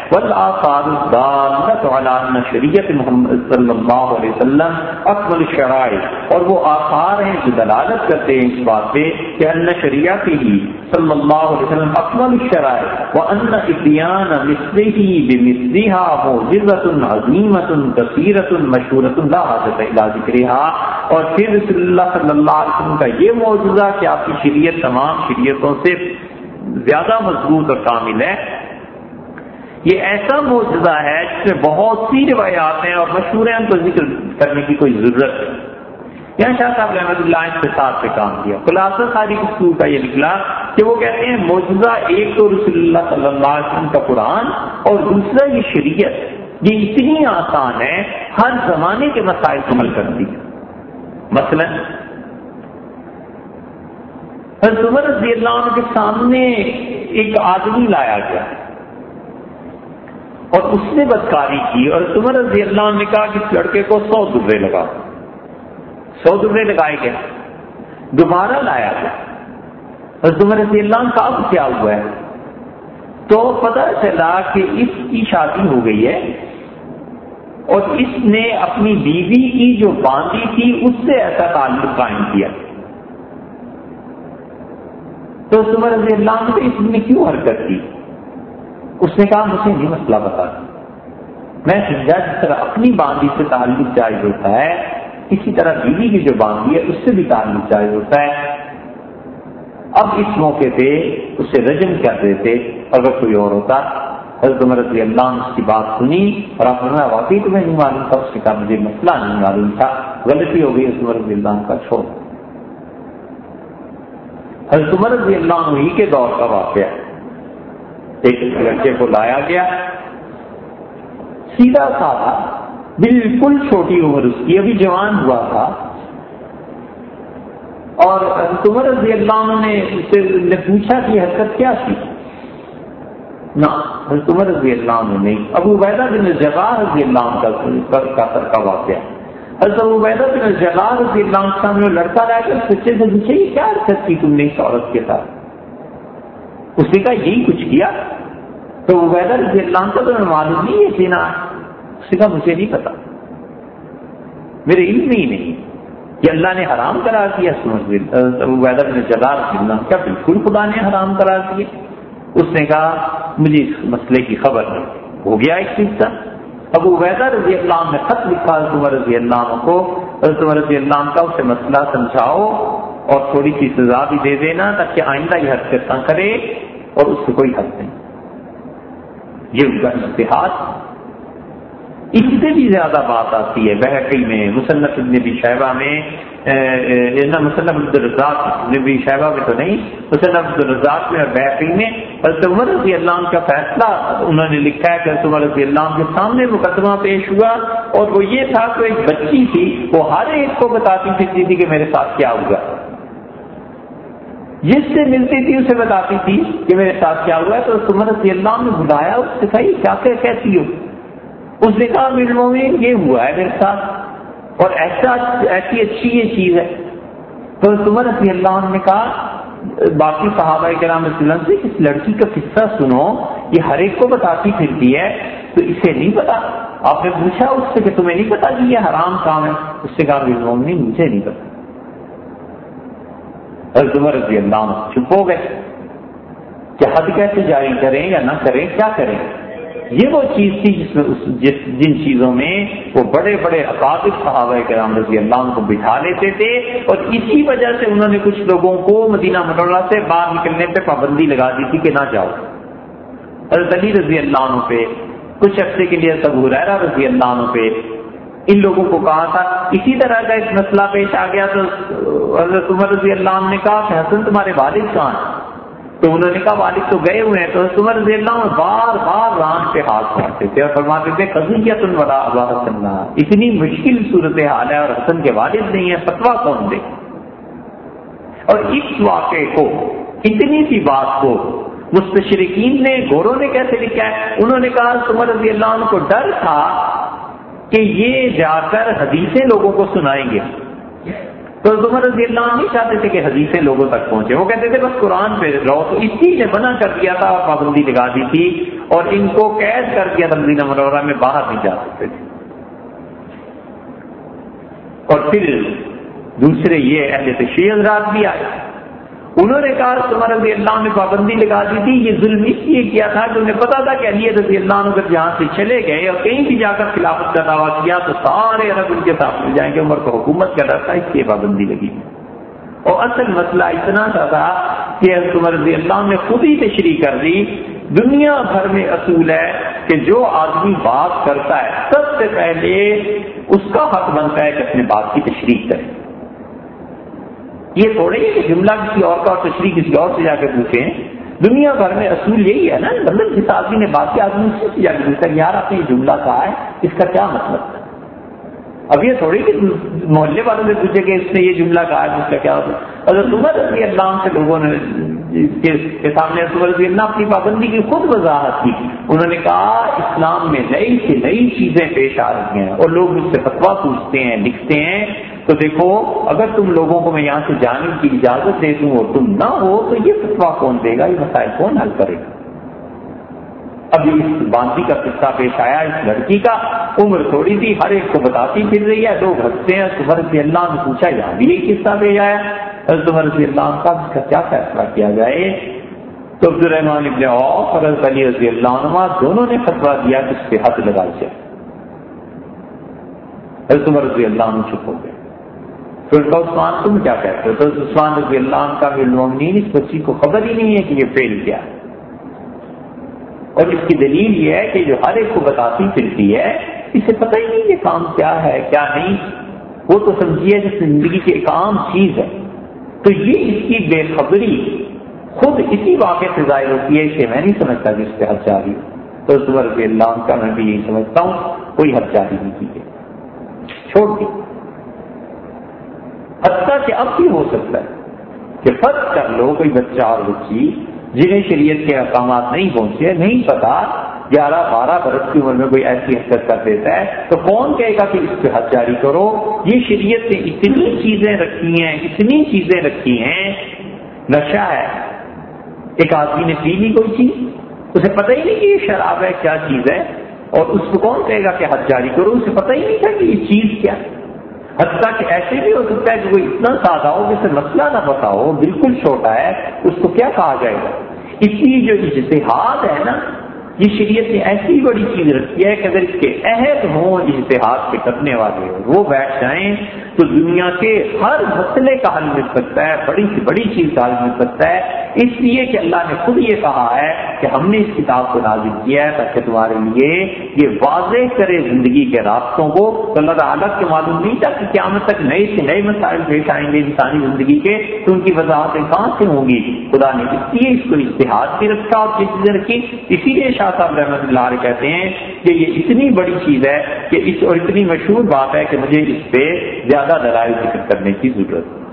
شریعت محمد صلی اللہ علیہ وسلم اکمل شرائط اور وہ آثار ہیں جو دلالت کرتے ہیں اس بات پہ کہ ان شریعت ہی صلی اللہ علیہ وسلم اکمل شرائط وہ ان ابیان مصری بمصریها معجزت عظیمت کثیرت مشہورت اللہ حضرت ذکر اور پھر رسول اللہ صلی اللہ علیہ وسلم کا یہ معجزہ کہ آپ کی شریعت تمام شریعتوں سے زیادہ مضبوط اور کامل ہے۔ یہ ایسا معجزہ ہے جس میں بہت سی روایات ہیں اور مشہور ہیں، ان کو ذکر کرنے کی کوئی ضرورت نہیں۔ یہاں شاہ صاحب رحمۃ اللہ کے ساتھ پہ کام کیا۔ خلاصہ ساری اسکول کا یہ نکلا کہ وہ کہتے ہیں معجزہ ایک تو رسول اللہ صلی اللہ علیہ وسلم کا قرآن اور دوسرا یہ شریعت، یہ اتنی آسان ہے، ہر زمانے کے مسائل کو حل کرتی ہے۔ مثلا عمر رضی اللہ عنہ کے سامنے ایک آدمی لایا گیا اور اس نے بدکاری کی۔ اور عمر رضی اللہ عنہ نے کہا کہ اس لڑکے کو سو درے لگا۔ سو درے لگائے گئے دوبارہ لایا گیا۔ اور رضی اللہ کا اب کیا ہوا ہے۔ تو پتہ چلا کہ اس کی شادی ہو گئی ہے۔ اور اس نے اپنی بیوی کی جو باندھی تھی، اس سے ایسا تعلق قائم کیا۔ تو عمر رضی اللہ عنہ اس نے کیوں حرکت کی؟ اس نے کہا، مجھے نہیں مسئلہ بتا میں سمجھا جس طرح اپنی باندھی سے تعلق جائز ہوتا ہے اسی طرح بیوی کی جو باندھی ہے، اس سے بھی تعلق جائز ہوتا ہے۔ اب اس موقع پہ اسے رجم کر دیتے اگر کوئی اور ہوتا۔ حضرت عمر رضی اللہ عنہ اس کی بات سنی اور آپ نے واقعی تمہیں نہیں معلوم تھا، اس نے کہا مجھے مسئلہ نہیں معلوم تھا، غلطی ہو گئی عمر رضی اللہ عنہ کا چھوڑ۔ حضرت عمر رضی اللہ عنہ ہی کے دور کا واقعہ۔ ایک لڑکے کو لایا گیا۔ سیدھا سادہ بالکل چھوٹی عمر اس کی، ابھی جوان ہوا تھا۔ اور عمر رضی اللہ عنہ نے اسے نے پوچھا کہ حرکت کیا تھی؟ نہ، حضرت عمر رضی اللہ عنہ نہیں۔ ابو ویدا بن جگہ رضی اللہ عنہ کا سر کا واقعہ۔ حضرت ابو ویدا بن جگہ رضی اللہ عنہ سامنے لڑکا رہ کر سچے سے پوچھے یہ کیا حرکت کی تم نے اس عورت کے ساتھ؟ اس نے کہا، یہی کچھ کیا؟ تو وہ ویدا رضی اللہ عنہ کا تو معلوم نہیں یہ سینا۔ اس نے کہا مجھے نہیں پتا۔ میرے علم ہی نہیں۔ کہ اللہ نے حرام کرا دیا ابو کیا بالکل خدا نے حرام کرا دیا۔ اس نے کہا، مجھے اس مسئلے کی خبر نہیں۔ ہو گیا ایک چیز کا ابو ویدا رضی اللہ عنہ نے خط لکھا عمر رضی اللہ عنہ کو۔ عمر رضی اللہ عنہ کا اسے مسئلہ سمجھاؤ اور تھوڑی سی سزا بھی دے دینا تاکہ آئندہ یہ حرکت نہ کرے اور اس سے کوئی حد نہیں۔ یہ ان کا اشتہار اس سے بھی زیادہ بات آتی ہے بحقی میں مصنف ابن بھی شہبہ میں مصنف عبدالرزاق نبی شہبہ میں تو نہیں مصنف عبدالرزاق میں اور بحقی میں، حضرت عمر رضی اللہ عنہ کا فیصلہ انہوں نے لکھا ہے کہ حضرت عمر رضی اللہ عنہ کے سامنے مقدمہ پیش ہوا اور وہ یہ تھا کہ ایک بچی تھی، وہ ہر ایک کو بتاتی پھرتی تھی کہ میرے ساتھ کیا ہوا۔ جس سے ملتی تھی اسے بتاتی تھی کہ میرے ساتھ کیا ہوا ہے، تو عمر رضی اللہ عنہ نے بلایا، اس سے کہا کیا کہتی ہو؟ اس نے کہا، میرے یہ ہوا ہے میرے ساتھ، اور ایسا، ایسی اچھی یہ چیز ہے۔ تو عمر رضی اللہ عنہ نے کہا، باقی صحابہ کرام وسلم سے، اس لڑکی کا قصہ سنو، یہ ہر ایک کو بتاتی پھرتی ہے، تو اسے نہیں پتا۔ آپ نے پوچھا اس سے کہ تمہیں نہیں پتا کہ یہ حرام کام ہے؟ اس سے کہا، میرے مجھے نہیں پتا۔ عمر رضی اللہ عنہ چپ ہو گئے کہ حد کیسے جاری کریں یا نہ کریں، کیا کریں؟ یہ وہ چیز تھی جس میں جس جن چیزوں میں وہ بڑے بڑے اکابر صحابہ کرام رضی اللہ عنہ کو بٹھا لیتے تھے اور اسی وجہ سے انہوں نے کچھ لوگوں کو مدینہ منورہ سے باہر نکلنے پہ پابندی لگا دی تھی کہ نہ جاؤ۔ حضرت علی رضی اللہ عنہ پہ، کچھ عرصے کے لیے سب حریرہ رضی اللہ عنہ پہ، ان لوگوں کو کہا تھا۔ اسی طرح کا ایک مسئلہ پیش آ گیا تو حضرت عمر رضی اللہ عنہ نے کہا کہ حسن تمہارے والد کہاں تو انہوں نے کہا، والد تو گئے ہوئے ہیں، تو عمر رضی اللہ عنہ بار بار ران پہ ہاتھ مارتے تھے اور فرماتے تھے کزی یا تم بڑا ابا حسن اتنی مشکل صورت حال ہے اور حسن کے والد نہیں ہے فتوا کون دے؟ اور اس واقعے کو، اتنی سی بات کو مستشرقین نے، گوروں نے کیسے لکھا ہے؟ انہوں نے کہا عمر رضی اللہ عنہ کو ڈر تھا کہ یہ جا کر حدیثیں لوگوں کو سنائیں گے۔ تو زمر رضی اللہ نہیں چاہتے تھے کہ حدیثیں لوگوں تک پہنچے وہ کہتے تھے، بس قرآن پہ رہو۔ تو اسی نے منع کر دیا تھا اور پابندی لگا دی تھی اور ان کو قید کر دیا تھا مدینہ مرورہ میں باہر نہیں جا سکتے تھے۔ اور پھر دوسرے یہ اہل تشریح حضرات بھی آئے۔ انہوں نے کہا تمہارا رضی اللہ نے پابندی لگا دی تھی، یہ ظلم اس لیے کیا تھا کہ انہیں پتا تھا کہ علی رضی اللہ عنہ اگر جہاں سے چلے گئے اور کہیں بھی جا کر خلافت کا دعویٰ کیا تو سارے عرب ان کے ساتھ مل جائیں گے۔ عمر کو حکومت کا ڈر تھا، اس لیے پابندی لگی۔ اور اصل مسئلہ اتنا سا تھا کہ عمر رضی اللہ نے خود ہی تشریح کر دی، دنیا بھر میں اصول ہے کہ جو آدمی بات کرتا ہے، سب سے پہلے اس کا حق بنتا ہے کہ اپنے بات کی تشریح کرے۔ یہ تھوڑے ہی کہ جملہ کسی اور کا اور تشریح کسی اور سے جا کے پوچھیں۔ دنیا بھر میں اصول یہی ہے نا مطلب جس آدمی نے باقی آدمی سے جا کے پوچھا یار آپ نے یہ جملہ کہا ہے، اس کا کیا مطلب؟ اب یہ تھوڑی کہ محلے والوں سے پوچھے کہ اس نے یہ جملہ کہا ہے، اس کا کیا مطلب؟ اگر عمر رضی اللہ سے لوگوں نے کے سامنے عمر رضی اللہ اپنی پابندی کی خود وضاحت کی۔ انہوں نے کہا، اسلام میں نئی سے نئی چیزیں پیش آ رہی ہیں اور لوگ مجھ سے فتوا پوچھتے ہیں، لکھتے ہیں۔ تو دیکھو، اگر تم لوگوں کو میں یہاں سے جانے کی اجازت دے دوں اور تم نہ ہو، تو یہ فتوا کون دے گا؟ یہ مسائل کون حل کرے گا؟ ابھی اس باندھی کا قصہ پیش آیا، اس لڑکی کا عمر تھوڑی تھی ہر ایک کو بتاتی پھر رہی ہے، لوگ ہنستے ہیں۔ عمر رضی اللہ نے پوچھا، یہاں بھی یہی قصہ پیش آیا؟ عمر رضی اللہ کا، اس کا کیا فیصلہ کیا جائے؟ تو عبد الرحمان ابن عوف اور علی رضی اللہ عنہ دونوں نے فتوا دیا کہ اس پہ حد لگائی جائے حضرت عمر رضی اللہ عنہ چپ ہو گئے۔ پھر کا عثمان، تم کیا کہتے ہو؟ تو عثمان رضی اللہ عنہ کا المومنین اس بچی کو خبر ہی نہیں ہے کہ یہ فیل کیا ہے۔ اور اس کی دلیل یہ ہے کہ جو ہر ایک کو بتاتی پھرتی ہے، اسے پتہ ہی نہیں یہ کام کیا ہے، کیا نہیں۔ وہ تو سمجھیے جس زندگی کی ایک عام چیز ہے۔ تو یہ اس کی بے خبری خود اسی واقع سے ظاہر ہوتی ہے کہ میں نہیں سمجھتا کہ اس پہ حد جاری ہو۔ تو عمر رضی اللہ عنہ کا میں بھی یہی سمجھتا ہوں، کوئی حد جاری نہیں کی ہے چھوڑ دی۔ حتیٰ کہ اب بھی ہو سکتا ہے کہ فرض کر لو کوئی بچہ اور بچی جنہیں شریعت کے احکامات نہیں پہنچے، نہیں پتا، گیارہ، بارہ برس کی عمر میں کوئی ایسی حرکت کر دیتا ہے، تو کون کہے گا کہ اس پہ حد جاری کرو؟ یہ شریعت نے اتنی چیزیں رکھی ہیں، اتنی چیزیں رکھی ہیں۔ نشہ ہے۔ ایک آدمی نے پی لی کوئی چیز، اسے پتہ ہی نہیں کہ یہ شراب ہے، کیا چیز ہے، اور اس کو کون کہے گا کہ حد جاری کرو؟ اسے پتہ ہی نہیں تھا کہ یہ چیز کیا ہے۔ حتیٰ کہ ایسے بھی ہو سکتا ہے کہ کوئی اتنا سادہ ہو جسے مسئلہ نہ پتا ہو، بالکل چھوٹا ہے، اس کو کیا کہا جائے گا؟ اس لیے جو اجتہاد ہے نا، یہ شریعت نے ایسی بڑی چیز رکھی ہے کہ اگر اس کے عہد ہوں اجتہاد کے کرنے والے، وہ بیٹھ جائیں تو دنیا کے ہر مسئلے کا حل مل سکتا ہے، بڑی سے بڑی چیز کا حل مل سکتا ہے۔ اس لیے کہ اللہ نے خود یہ کہا ہے کہ ہم نے اس کتاب کو نازل کیا ہے، تاکہ تمہارے لیے یہ واضح کرے زندگی کے راستوں کو۔ تو اللہ تعالیٰ کے معلوم نہیں تھا کہ قیامت تک نئے سے نئے مسائل پیش آئیں گے انسانی زندگی کے، تو ان کی وضاحتیں کہاں سے ہوں گی؟ خدا نے اس لیے اس کو اشتہاد بھی رکھا اور یہ چیزیں رکھی اسی لیے شاہ صاحب رحمۃ اللہ علیہ کہتے ہیں کہ یہ اتنی بڑی چیز ہے کہ اس اور اتنی مشہور بات ہے کہ مجھے اس پہ زیادہ زیادہ دلائل ذکر کرنے کی ضرورت ہے۔